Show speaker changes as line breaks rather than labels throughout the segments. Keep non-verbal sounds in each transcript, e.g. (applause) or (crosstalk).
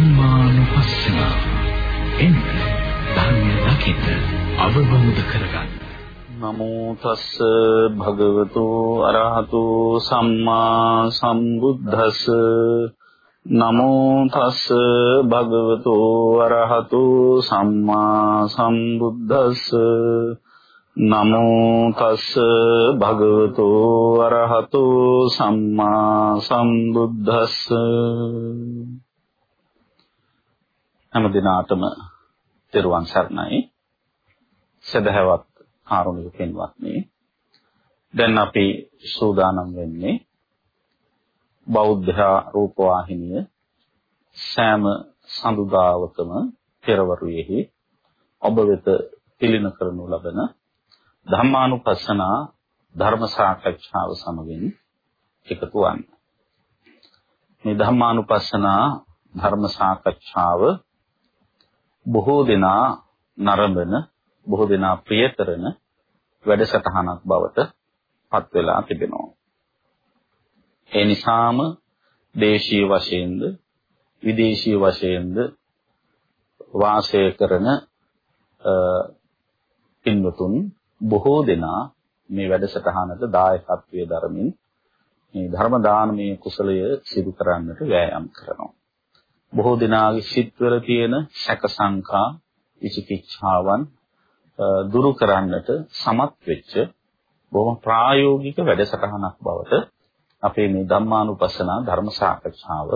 ධම්මානුපස්සන. එන්න ධර්ම දකින්න අවබෝධ කරගන්න.
නමෝ තස් භගවතු අරහතු සම්මා සම්බුද්දස්ස. නමෝ තස් භගවතු අරහතු සම්මා සම්බුද්දස්ස. නමෝ තස් භගවතු අරහතු සම්මා සම්බුද්දස්ස. හැම දිනාටම තෙරුවන් සරණයි සදහවත් කාරුණික පින්වත්නි දැන් අපි සූදානම් වෙන්නේ බෞද්ධ රූපවාහිනිය සෑම සඳුදාවකම පෙරවරුවේහි ඔබ වෙත පිළින කරනු ලබන ධම්මානුපස්සනා ධර්ම සාකච්ඡාව සමගින් එකතු වන්න. මේ ධම්මානුපස්සනා ධර්ම සාකච්ඡාව බොහෝ දෙනා නරඹන බොහෝ දෙනා ප්‍රිය කරන වැඩසටහනක් බවට පත් වෙලා තිබෙනවා. ඒ නිසාම දේශීය වශයෙන්ද විදේශීය වශයෙන්ද වාසය කරන පින්වතුන් බොහෝ දෙනා මේ වැඩසටහනට දායකත්වයේ දරමින් මේ ධර්ම දානමය කුසලය සිදු කරන්නට වෑයම් කරනවා. බොහෝ දෙනාගේ සිත්වල තියෙන සැක සංකා විචිකිච්ඡාවන් දුරු කරන්නට සමත් වෙච්ච බොහොම ප්‍රායෝගික වැඩසටහනක් බවට අපේ මේ ධම්මානුපස්සනා ධර්ම සාකච්ඡාව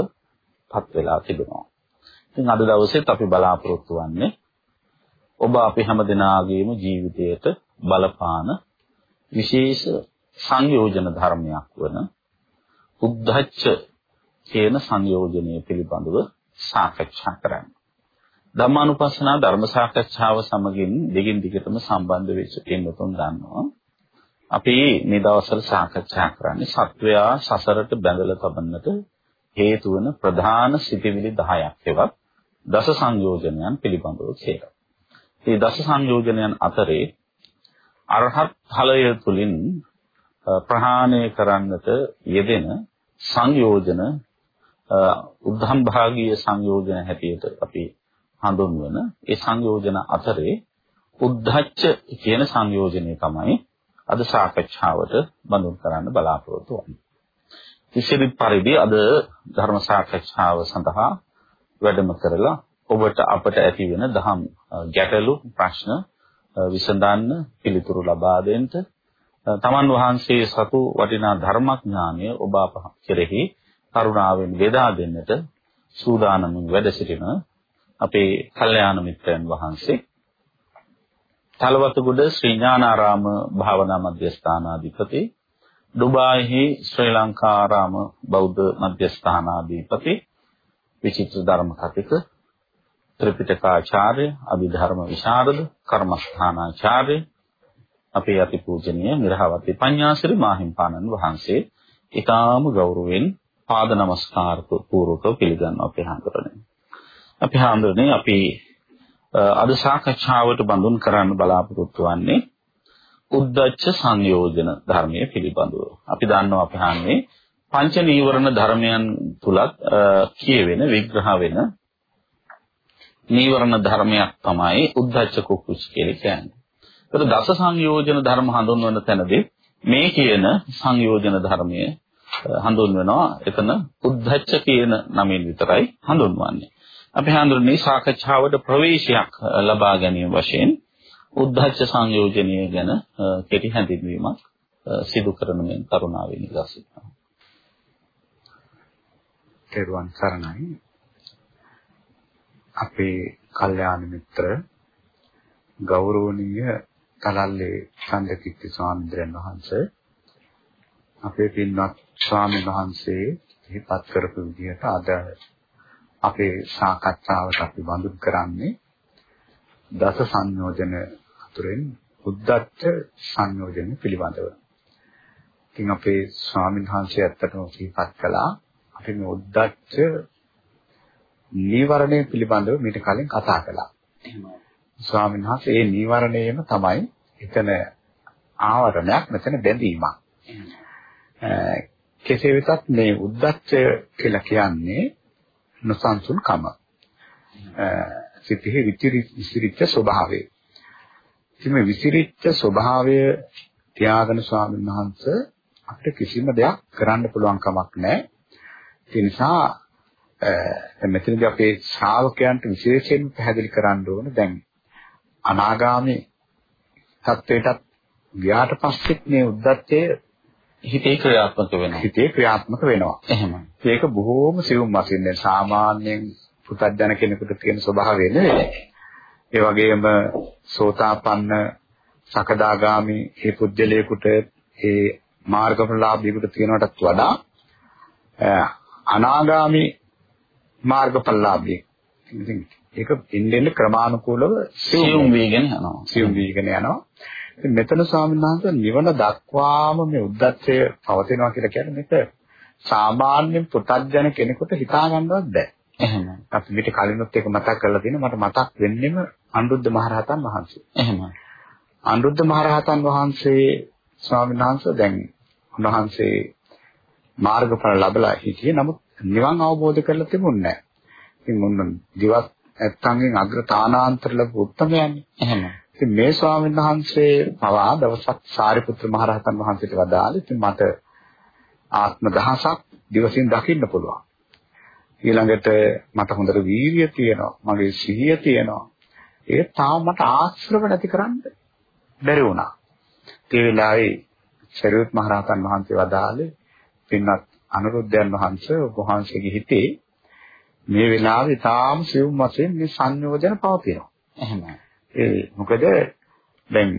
පත් වෙලා තිබෙනවා. ඉතින් අද දවසේත් අපි බලාපොරොත්තු වෙන්නේ ඔබ අපි හැමදෙනාගේම ජීවිතයට බලපාන විශේෂ සංයෝජන ධර්මයක් වන උද්ධච්ච කියන සංයෝජනය පිළිබඳව සාකච්ඡා කරන්න. ධම්මානුපස්සනා ධර්ම සාකච්ඡාව සමගින් දිගින් දිගටම සම්බන්ධ වෙච්ච කෙනෙකුන් දන්නවා. අපි මේ දවස්වල සාකච්ඡා කරන්නේ සත්වයා සසරට බැඳලා තබන්නට හේතු වන ප්‍රධාන සිතිවිලි 10ක් එවත් දස සංයෝජනයන් පිළිබඳව කියලා. මේ දස සංයෝජනයන් අතරේ අරහත් ඵලය තුලින් ප්‍රහාණය කරන්නට යෙදෙන සංයෝජන උද්ධම් භාගීය සංයෝජන හැටියට අපි හඳුන්වන ඒ සංයෝජන අතරේ උද්ධච්ච කියන සංයෝජනය තමයි අද සාකච්ඡාවට බඳුන් කරන්න බලාපොරොත්තු වෙන්නේ. විශේෂිත පරිදි අද ධර්ම සාකච්ඡාව සඳහා වැඩම කරලා ඔබට අපට ඇති වෙන දහම් ගැටලු ප්‍රශ්න විසඳන්න පිළිතුරු ලබා දෙන්න තමන් වහන්සේ සතු වටිනා ධර්මඥානය ඔබ අප කෙරෙහි කරුණාවෙන් බෙදා දෙන්නට සූදානම්ව වැඩ සිටින අපේ කල්යාණ මිත්‍රයන් වහන්සේ තලවතුගොඩ ශ්‍රී ඥානාරාම භාවනා මධ්‍යස්ථානාධිපති ඩුබායිහි ශ්‍රී ලංකාරාම බෞද්ධ මධ්‍යස්ථානාධිපති විචිත්‍ර ධර්ම කතික ත්‍රිපිටකාචාර්ය අභිධර්ම විශාරද කර්මස්ථානාචාර්ය අපේ අතිපූජනීය මිරහවති පඤ්ඤාසිරි මාහිම්පාණන් වහන්සේ ඊටාම ගෞරවයෙන් පාද නමස්කාර පූර්වකව පිළිගන්නවා අපේ හාමුදුරනේ. අපි හාමුදුරනේ අපි අද සාකච්ඡාවට බඳුන් කරන්න බලාපොරොත්තු වෙන්නේ උද්දච්ච සංයෝජන ධර්මයේ පිළිබඳව. අපි දන්නවා අපි හන්නේ පංච නීවරණ ධර්මයන් තුලත් කියවෙන විග්‍රහ වෙන නීවරණ ධර්මයක් තමයි උද්ධච්ච කුක්කුච කියලා කියන්නේ. ඒතර දස සංයෝජන ධර්ම හඳුන්වන තැනදී මේ කියන සංයෝජන ධර්මයේ හඳුන්වනවා එතන උද්ධච්ච කියන නමින් විතරයි හඳුන්වන්නේ. අපි හඳුන්වන්නේ සාකච්ඡාවට ප්‍රවේශයක් ලබා ගැනීම වශයෙන් උද්ධච්ච සංයෝජනය ගැන කෙටි හැඳින්වීමක් සිදු කරන මෙන් කරුණාවෙන් ඉල්ලා සිටිනවා.
තෙරුවන් සරණයි. අපේ කල්යාණ මිත්‍ර ගෞරවනීය කලල්ලේ චන්දකිත්ති ස්වාමීන් වහන්සේ අපේ පින්වත් ස්වාමීන් වහන්සේ ඉහිපත් කරපු විදිහට අද අපේ සාකච්ඡාවට අපි බඳුන් කරන්නේ දස සංයෝජන අතුරෙන් උද්දච්ච සංයෝජන පිළිබඳව. ඉතින් අපේ ස්වාමීන් වහන්සේ ඇත්තටම ඉහිපත් කළා අපි මේ උද්දච්ච නීවරණය පිළිබඳව මීට කලින් කතා කළා. ස්වාමීන් වහන්සේ මේ නීවරණයම තමයි එතන ආවරණයක් මෙතන බැඳීමක්. කෙසේ වෙතත් මේ උද්දච්චය කියලා කියන්නේ නොසන්සුන්කම. සිතෙහි විසිරිච්ච ස්වභාවය. ඉතින් මේ විසිරිච්ච ස්වභාවය තියාගෙන ස්වාමීන් වහන්සේ අපිට කිසිම දෙයක් කරන්න පුළුවන් කමක් නැහැ. ඒ නිසා මෙතනදී අපේ ශ්‍රාවකයන්ට විශේෂයෙන් පැහැදිලි කරන්න ඕන දැන් අනාගාමී තත්වයටත් ගියාට පස්සෙත් මේ උද්දච්චය
හිතේ ක්‍රියාත්මක වෙනවා.
හිතේ ක්‍රියාත්මක වෙනවා.
එහෙමයි.
ඒක බොහෝම සියුම් වශයෙන් දැන් සාමාන්‍යයෙන් පුතත්ජන කෙනෙකුට තියෙන ස්වභාවය නෙවෙයි. ඒ වගේම සෝතාපන්න සකදාගාමි මේ පුජ්‍යලයකට ඒ මාර්ගඵලලාභීකට තියෙනවටත් වඩා අනාගාමි මාර්ගඵලලාභී. ඉතින් ඒක ඉන්නෙන්න ක්‍රමානුකූලව
සියුම් වීගෙන යනවා.
සියුම් වීගෙන යනවා. ඉතින් මෙතන ස්වාමීන් නිවන දක්වාම මේ උද්දච්චය පවතිනවා කියලා කියන්නේ මේක සාමාන්‍ය පුතත්ජන කෙනෙකුට හිතා ගන්නවත් බෑ.
එහෙමයි.
අපි පිට කලිනුත් ඒක මතක් කරලා තියෙනවා මට මතක් වෙන්නෙම අනුරුද්ධ මහරහතන් වහන්සේ.
එහෙමයි.
අනුරුද්ධ මහරහතන් වහන්සේ ස්වාමීන් වහන්සේ දැන් උන්වහන්සේ මාර්ගඵල ලැබලා හිටියේ නමුත් නිවන් අවබෝධ කරලා තිබුණේ නැහැ. ඉතින් මොන දිවත් නැත්තන්ගෙන් අග්‍ර තානාන්තර ලැබු උත්තමයන්නේ.
එහෙමයි.
ඉතින් මේ ස්වාමීන් වහන්සේ පවා දවසක් සාරිපුත්‍ර මහරහතන් වහන්සේට වදාළේ ඉතින් මට ආත්ම දහසක් දිවසින් දකින්න පුළුවන්. ඊළඟට මට හොඳට වීරිය තියෙනවා. මගේ සිහිය තියෙනවා. ඒ තාම මට ආශ්‍රව නැති කරන්න බැරි වුණා. ඒ වෙලාවේ ශරීරත් මහරහතන් වහන්සේ වදාළේ පින්වත් අනුරුද්ධයන් වහන්සේ ඔබ වහන්සේගේ හිතේ මේ වෙලාවේ තාම සිවුම් වශයෙන් මේ සංයෝජන පවතිනවා.
එහෙමයි.
ඒ මොකද දැන්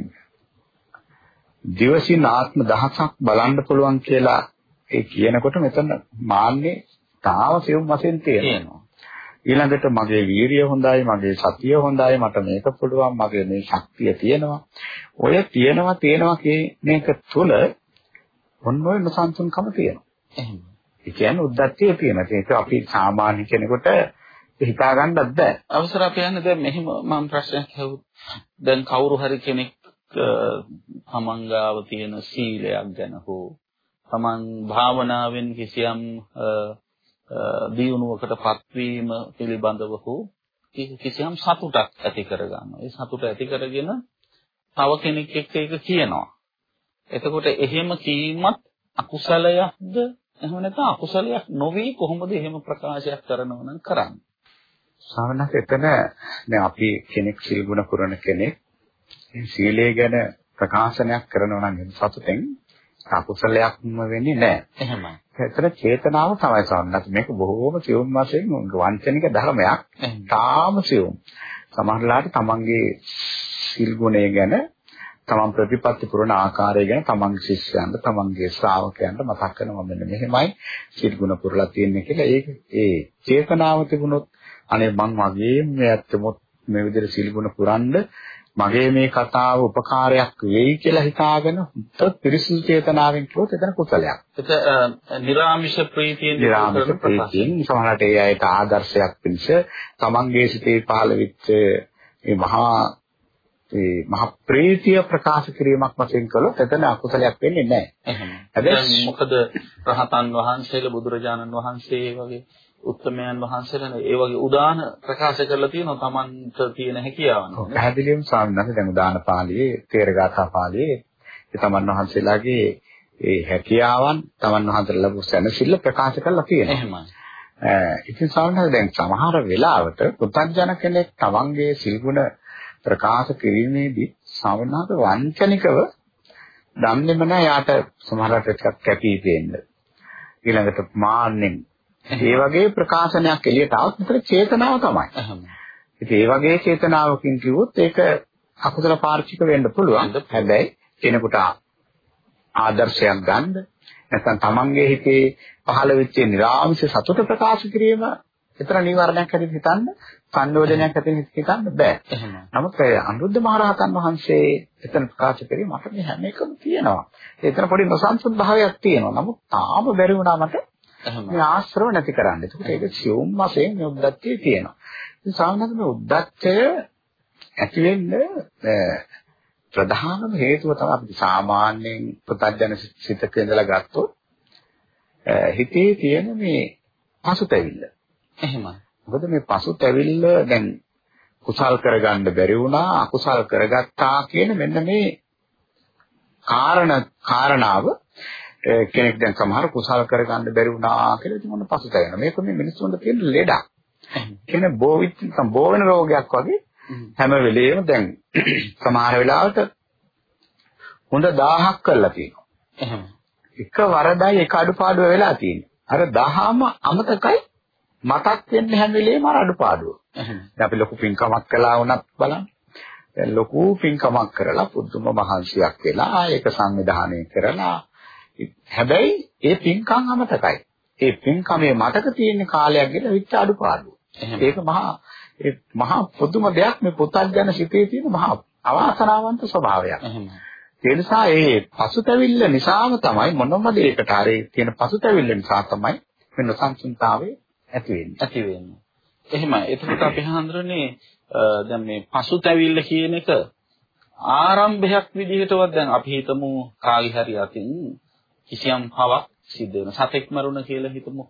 දිවසින් ආත්ම දහසක් බලන්න පුළුවන් කියලා ඒ කියනකොට මෙතන මාන්නේ තාම සිවුම් වශයෙන් තියෙනවා. ඊළඟට මගේ වීරිය හොඳයි, මගේ සතිය හොඳයි, මට මේක පුළුවන්, මගේ මේ ශක්තිය තියෙනවා. ඔය තියෙනවා තියෙනවා කියන එක තුල ඔන්න ඔය නොසන්සුන්කම තියෙනවා. ඒ කියන්නේ උද්දච්චය තියෙනවා. ඒක අපි සාමාන්‍ය කෙනෙකුට හිතා ගන්නත් බෑ.
අවසර අපි යන්නේ දැන් මෙහිම මම ප්‍රශ්නයක් අහුවොත් දැන් කවුරු හරි කෙනෙක් තමන්ගාව තියෙන සීලයක් ගැන හෝ තමන් භාවනාවෙන් කිසියම් දියුණුවකටපත් වීම පිළිබඳව හෝ කිසියම් සතුටක් ඇති කරගන්නවා. ඒ සතුට ඇති කරගෙන තව කෙනෙක් එක්ක ඒක කියනවා. එතකොට එහෙම කීමත් අකුසලයක්ද එහෙම නැත්නම් අකුසලයක් නොවේ කොහොමද එහෙම ප්‍රකාශයක් කරනව නම් කරන්නේ?
සාමාන්‍යයෙන් එතන දැන් අපි කෙනෙක් සිල් ගුණ පුරන කෙනෙක් සීලය ගැන ප්‍රකාශනයක් කරනවා නම් සතුටෙන් අකුසලයක්ම වෙන්නේ නැහැ.
එහෙමයි.
ඒතර චේතනාව තමයි සම්මත මේක බොහෝම සියුම් වශයෙන් වංචනික ධර්මයක්. තාම සියුම්. සමහරලාට තමන්ගේ සිල් ගුණය ගැන තමන් ප්‍රතිපත්ති පුරන ආකාරය ගැන තමන්ගේ ශිෂ්‍යයන්ට තමන්ගේ ශ්‍රාවකයන්ට මතක් කරනවා මෙන්න මෙහෙමයි සිල් ගුණ පුරලා තියෙන්නේ කියලා ඒක ඒ චේතනාව තිබුණොත් අනේ මං වගේ මේ ඇත්තමොත් මේ විදිහට සිල් ගුණ පුරන්න මගේ මේ කතාව උපකාරයක් වෙයි කියලා හිතාගෙන උත්තර පිරිසුදු චේතනාවෙන් කිව්වොත් එතන කුසලයක්.
ඒක නිර්ාමිෂ ප්‍රීතියෙන්
නිර්ාමිෂ ප්‍රීතියෙන් සමහරට ඒ අයට ආදර්ශයක් පිණිස තමන්ගේ සිතේ පහළ වෙච්ච මේ මහා ඒ මහ ප්‍රීතිය ප්‍රකාශ කිරීමක් වශයෙන් කළොත් එතන අකුසලයක් වෙන්නේ නැහැ.
හැබැයි මොකද රහතන් වහන්සේලා බුදුරජාණන් වහන්සේ වගේ උත්තමයන් වහන්සේලා ඒ වගේ උදාන ප්‍රකාශ කරලා තියෙනවා Tamanට තියෙන හැකියාවන්.
පැහැදිලිවම ස්වාමීන් වහන්සේ දැන් උදාන පාළියේ තේරගාථා පාළියේ ඒ Taman වහන්සේලාගේ ඒ හැකියාවන් Taman වහන්සේලා ලැබු සැනසෙල්ල ප්‍රකාශ කරලා තියෙනවා.
එහෙමයි.
ඉතින් ස්වාමීන් වහන්සේ දැන් සමහර වෙලාවට පුතඥ කෙනෙක් Tamanගේ සිල්ගුණ ප්‍රකාශ කිරීමේදී වහන්සේ වංචනිකව දන්නේම නැහැ යාට සමහරට ටිකක් කැපී පේන්න. ඊළඟට මාන්නෙන් ඒ වගේ ප්‍රකාශනයක් එළියට આવත් විතර චේතනාව තමයි. ඉතින් ඒ වගේ චේතනාවකින් කිව්වොත් ඒක අකුසල පාර්ශික වෙන්න පුළුවන්. හැබැයි කෙනෙකුට ආදර්ශයක් ගන්න නැත්නම් තමන්ගේ හිතේ පහළ වෙච්ච නිර්ආමිෂ සතුට ප්‍රකාශ කිරීම විතර නිවර්ණයක් හැටියට හිතන්න සංයෝජනයක් හැටියට හිතන්න බෑ. නමුත් අනුරුද්ධ මහරහතන් වහන්සේ එතන ප්‍රකාශ කරේ මට මේ හැම එකම තියෙනවා. එතන පොඩි නොසන්සුන් භාවයක් තියෙනවා. නමුත් තාම බැරි වුණා මට මේ ආශ්‍රව නැති කරන්න. ඒකට ඒක සියුම් වශයෙන් මේ උද්දච්චය තියෙනවා. ඉතින් සාමාන්‍යයෙන් මේ උද්දච්චය ඇති වෙන්න ප්‍රධානම හේතුව තමයි අපි සාමාන්‍යයෙන් ප්‍රත්‍යජන සිතක ඉඳලා ගත්තොත් හිතේ තියෙන මේ පසුතැවිල්ල.
එහෙමයි.
මොකද මේ පසුතැවිල්ල දැන් කුසල් කරගන්න බැරි වුණා අකුසල් කරගත්තා කියන මෙන්න මේ කාරණ කාරණාව කෙනෙක් දැන් සමහර කුසල් කරගන්න බැරි වුණා කියලා ඉතින් මොන පසුතැවෙනවා මේක මේ මිනිස්සුන්ට තියෙන ලෙඩක් කියන්නේ බෝවිත් බෝ වෙන රෝගයක් වගේ හැම වෙලෙම දැන් (clears throat) සමහර වෙලාවට හොඳ 1000ක් කරලා තියෙනවා. එක වරදයි එක අඩුපාඩුව වෙලා තියෙන්නේ අර 1000ම අමතකයි මතක් වෙන්නේ හැම වෙලේම අර අඩුපාඩුව. දැන් අපි ලොකු පින්කමක් කළා වුණත් බලන්න. දැන් ලොකු පින්කමක් කරලා පුදුම මහන්සියක් වෙලා ඒක සංවිධානය කරලා හැබැයි ඒ පින්කම් අමතකයි. ඒ පින්කමේ මතක තියෙන කාලයක් ගෙල විච්ච අඩුපාඩු. ඒක මහා ඒ මහා පුදුම දෙයක් මේ පුතත්ජන සිතේ තියෙන මහා අවාසනාවන්ත ස්වභාවයක්. ඒ නිසා ඒ පසුතැවිල්ල නිසාම තමයි මොනම දෙයකට හරි තියෙන පසුතැවිල්ල නිසා තමයි මේ නොසන්සුන්තාවය ඇති වෙන්නේ.
ඇති වෙන්නේ. එහෙමයි. එතකොට අපි හඳුරන්නේ දැන් මේ පසුතැවිල්ල කියන එක ආරම්භයක් විදිහටවත් දැන් අපි හිතමු කාගේ හරි අතින් කිසියම් හවක් සිද්ධ වෙන සතෙක් මරුණ කියලා හිතමු.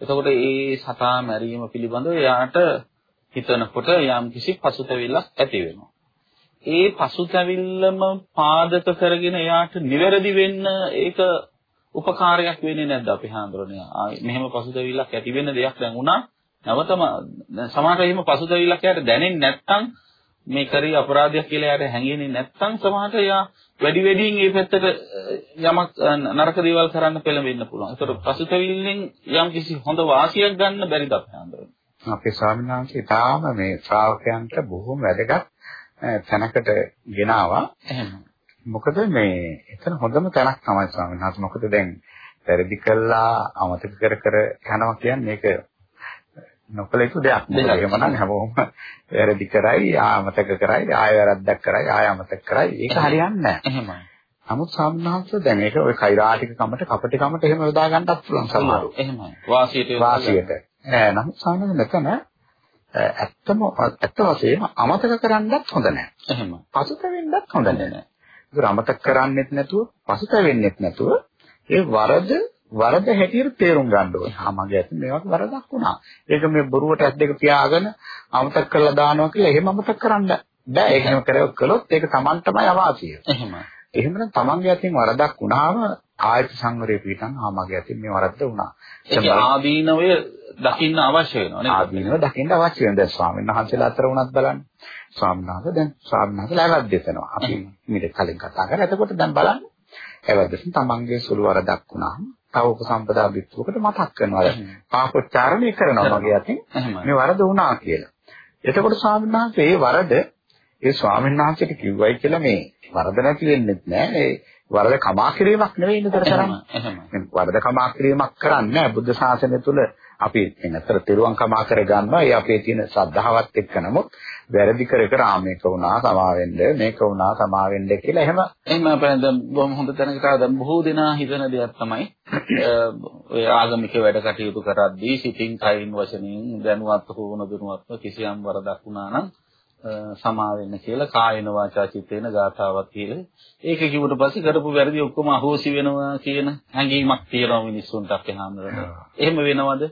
එතකොට ඒ සතා මැරීම පිළිබඳව එයාට හිතනකොට යම් කිසි පසුතැවිල්ලක් ඇති වෙනවා. ඒ පසුතැවිල්ලම පාදක කරගෙන එයාට නිවැරදි වෙන්න ඒක උපකාරයක් වෙන්නේ නැද්ද අපි හඳුරන්නේ. මෙහෙම පසුතැවිල්ලක් ඇති වෙන දෙයක් දැන් වුණා. නැවතම සමහරට එහෙම පසුතැවිල්ලක් එයාට දැනෙන්නේ නැත්නම් මේ කරේ අපරාධයක් කියලා එයාට හැඟෙන්නේ නැත්නම් සමහරට එයා වැඩි වැඩියෙන් ඒ පැත්තට යමක් නරක දේවල් කරන්න පෙළඹෙන්න පුළුවන්. ඒතර පසුතැවිල්ලෙන් යම් කිසි හොඳ වාසියක් ගන්න බැරිද අපේ.
අපේ ස්වාමීන් වහන්සේ තාම මේ ශ්‍රාවකයන්ට බොහොම වැදගත් තැනකට ගෙනාවා. මොකද මේ එතන හොඳම තැනක් තමයි ස්වාමීන් වහන්සේ. මොකද දැන් වැරදි කළා අමතක කර කර යනවා කියන්නේ මේක නොකල යුතු දෙයක්. මොකද එහෙමනම් හැමෝම වැරදි කරයි, ආමතක කරයි, ආය වැරද්දක් කරයි, ආය අමතක කරයි. ඒක හරියන්නේ නැහැ.
එහෙමයි.
නමුත් සාමනාංශ දැන් ඒක ඔය කෛරාටික කමට කපටි කමට එහෙම යොදා ගන්නත් පුළුවන් සමහරව.
එහෙමයි. වාසියට
වාසියට. ඈ නමුත් සාමාන්‍යයෙන් මෙතන ඇත්තම ඇත්ත වශයෙන්ම අමතක කරන්නත් හොඳ නැහැ.
එහෙම.
පසුතැවෙන්නත් හොඳ නැහැ. ඒක අමතක කරන්නෙත් නැතුව පසුතැවෙන්නෙත් නැතුව ඒ වරද වරද හැටියට තේරුම් ගන්න ඕනේ. ආ මගේ ඇත්ත මේවට වරදක් වුණා. ඒක මේ බොරුවට ඇස් දෙක පියාගෙන අමතක කරලා දානවා කියලා එහෙම අමතක කරන්න බෑ. ඒක එහෙම කළොත් ඒක Tamanටමයි අවාසිය.
එහෙම.
එහෙමනම් Tamanගේ අතින් වරදක් වුණාම ආයත සංවරය පිටන් ආ මගේ අතින් මේ වරද්ද වුණා.
ඒක ආදීනවය දකින්න අවශ්‍ය වෙනවා නේද?
ආදීනව දකින්න අවශ්‍ය වෙනවා. දැන් ස්වාමීන් වහන්සේලා අතර වුණත් බලන්න. ස්වාමීන් වහන්සේ දැන් ස්වාමීන් වහන්සේලා වැරද්ද දෙනවා. අපි මීට කලින් කතා කරා. එතකොට දැන් බලන්න. වැරද්දෙන් තමන්ගේ සුළු වරදක් වුණාම තව උපසම්පදා බිත්තුවකට මතක් කරනවා. පාපොච්චාරණය කරනවා මගේ අතින් මේ වරද වුණා කියලා. එතකොට ස්වාමීන් වහන්සේ මේ වරද ඒ ස්වාමීන් වහන්සේට කිව්වයි කියලා මේ වරද නැති වෙන්නේ නැහැ. ඒ වරද කමා කිරීමක් නෙවෙයි නේද කරන්නේ. වරද කමා කිරීමක් කරන්නේ බුද්ධ ශාසනය තුල අපි එනතර තෙරුවන් කමා කර ගන්නවා. ඒ අපේ තියෙන ශ්‍රද්ධාවත් එක්ක නමුත් වැරදි කර කර ආ මේක වුණා සමා වෙන්න මේක වුණා සමා වෙන්න කියලා එහෙම
එහෙම අපෙන් දැන් බොහොම හොඳ තැනකට ආවා. බොහෝ දෙනා හිතන දෙයක් තමයි (coughs) ඔය ආගමික වැඩ කටයුතු කරද්දී සිතින් කයින් වචනින් දැනුවත් හෝ නොදැනුවත්ව කිසියම් වරදක් වුණා නම් සමා වෙන්න කියලා කායන වාචා චිත්තේන ගාථාවක් කියලා. ඒක කිව්වට පස්සේ කරපු වැරදි ඔක්කොම අහෝසි වෙනවා කියන හැඟීමක් තියෙනවා මිනිස්සුන්ට අපේ හැමෝටම. එහෙම වෙනවද?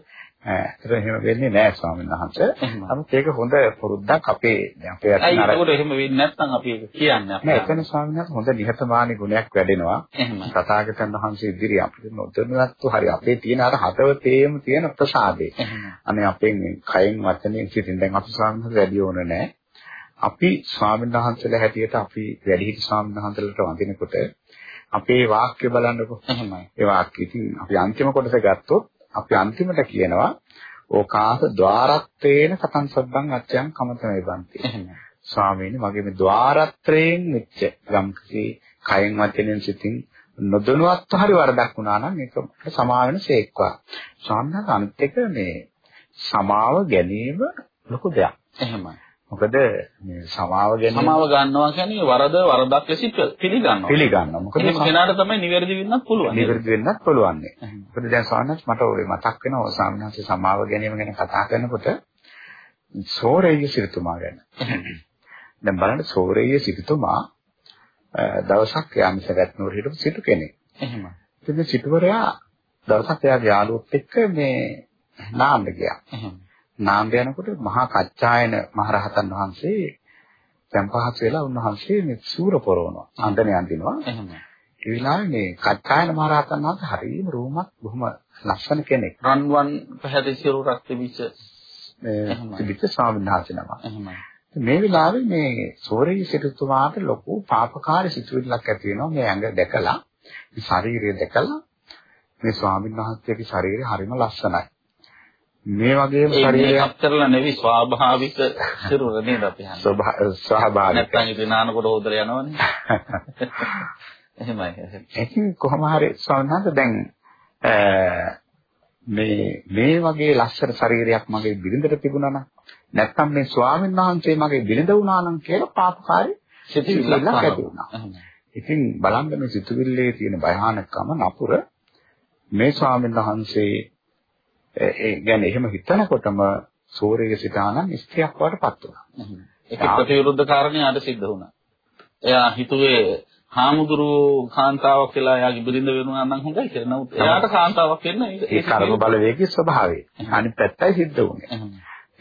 ඇත්තට එහෙම වෙන්නේ නැහැ ස්වාමීන් වහන්සේ. නමුත් ඒක හොඳ පුරුද්දක් අපේ අපේ
අර ඒකට එහෙම වෙන්නේ නැත්නම් අපි ඒක කියන්නේ.
නෑ එතන ස්වාමීන් වහන්සේ හොඳ නිහතමානී ගුණයක් වැඩෙනවා. තථාගතයන් වහන්සේ ඉදිරිය අපිට නොදැනුවත්ව හරි අපේ තියෙන අර හදවතේම තියෙන ප්‍රසාදේ. අනේ අපෙන් කයෙන් වචනෙන් සිතින් දැන් අපි ස්වාමීන් වහන්සේ වැඩි ඕන නැහැ. අපි ස්වාමීන් වහන්සේලා හැටියට අපි වැඩිහිටි ස්වාමීන් වහන්සේලාට වඳිනකොට අපේ වාක්‍ය බලන්නකො.
එහෙමයි.
ඒ වාක්‍ය ඉතින් අපි අන්තිම කොටස ගත්තොත් අපි අන්තිමට කියනවා ඕකාස ద్వාරත්‍රේන සතන් සබ්බං අච්ඡයන් කමතම
විබන්ති.
ස්වාමීනි මගේ මේ ద్వාරත්‍රයෙන් මෙච්ච යම්කිසි කයෙන් වචනෙන් සිතින් නොදොනවත් හරි වරදක් වුණා නම් ඒක සමා වෙන සේක්වා. ස්වාමීන් වහන්සේ අනිත් එක මේ සමාව ගැනීම ලොකු දෙයක්.
එහෙමයි.
මොකද මේ සමාව ගැන
සමාව ගන්නවා කියන්නේ වරද වරදක් ලෙස පිළිගන්නවා.
පිළිගන්නවා. මොකද
එහෙම කෙනාට තමයි නිවැරදි වෙන්නත් පුළුවන්.
නිවැරදි වෙන්නත් පුළුවන්. මොකද දැන් සාන්නස් මට ඔය මතක් වෙනවා සාමනාසේ සමාව ගැනීම ගැන කතා කරනකොට සෝරේය සිරිතුමා ගැන. දැන් බලන්න සෝරේය සිරිතුමා දවසක් යාමිසගත් නුවර හිටපු සිටු කෙනෙක්.
එහෙම.
ඉතින් සිටුවරයා දවසක් එයාගේ යාළුවොත් එක්ක මේ නාන්න ගියා.
එහෙම.
නාම්බ යනකොට මහා කච්චායන මහරහතන් වහන්සේ සම්පහත් වෙලා උන්වහන්සේ මේ සූර පොරවනවා. අන්දනේ අඳිනවා.
එහෙමයි.
ඒ වෙලාවේ මේ කච්චායන මහරහතන් වහන්සේ හරියම රූමත් බොහොම ලස්සන කෙනෙක්.
රන්වන් පැහැදිලි සිරුරක් තිබිච්ච
මේ. තිබිච්ච ස්වාමීන් වහන්සේ නමක්.
එහෙමයි.
මේ වෙලාවේ මේ සෝරේ සිටුතුමාට ලොකු පාපකාරී සිතුවිල්ලක් ඇති වෙනවා මේ ඇඟ දැකලා ශරීරය දැකලා මේ ස්වාමීන් වහන්සේගේ ශරීරය හරිම ලස්සනයි මේ වගේම ශරීරයක්
කරලා නෙවි ස්වාභාවික සිරුර නේද අපි හන්නේ.
ස්වභා- ස්වාභාවික
නැත්තම් ඉතින් නානකොට හොදලා යනවනේ. එහෙමයි.
ඉතින් කොහොම හරි ස්වාමීන් වහන්සේ දැන් මේ මේ වගේ ලස්සන ශරීරයක් මගේ බිරිඳට තිබුණා නම් නැත්තම් මේ ස්වාමීන් වහන්සේ මගේ බිරිඳ වුණා නම් කියලා පාපකාරී සිතුවිල්ලක් ඇති වුණා. ඉතින් බලන්න මේ සිතුවිල්ලේ තියෙන භයානකම නපුර මේ ස්වාමීන් වහන්සේ ඒ කියන්නේ එහෙම හිතනකොටම සූර්යයේ සිතානම් ස්ත්‍රියක් වඩපත් වුණා.
ඒක ප්‍රතිවිරුද්ධ කාරණේ ආද සිද්ධ වුණා. එයා හිතුවේ හාමුදුරුවෝ කාන්තාවක් කියලා එයාගේ බිරිඳ වෙනවා නම් හොඳයි කියලා. නමුත් එයාට කාන්තාවක් වෙන්න
ඒ කර්ම බලවේගයේ ස්වභාවය. අනිත් පැත්තයි සිද්ධ වුණේ.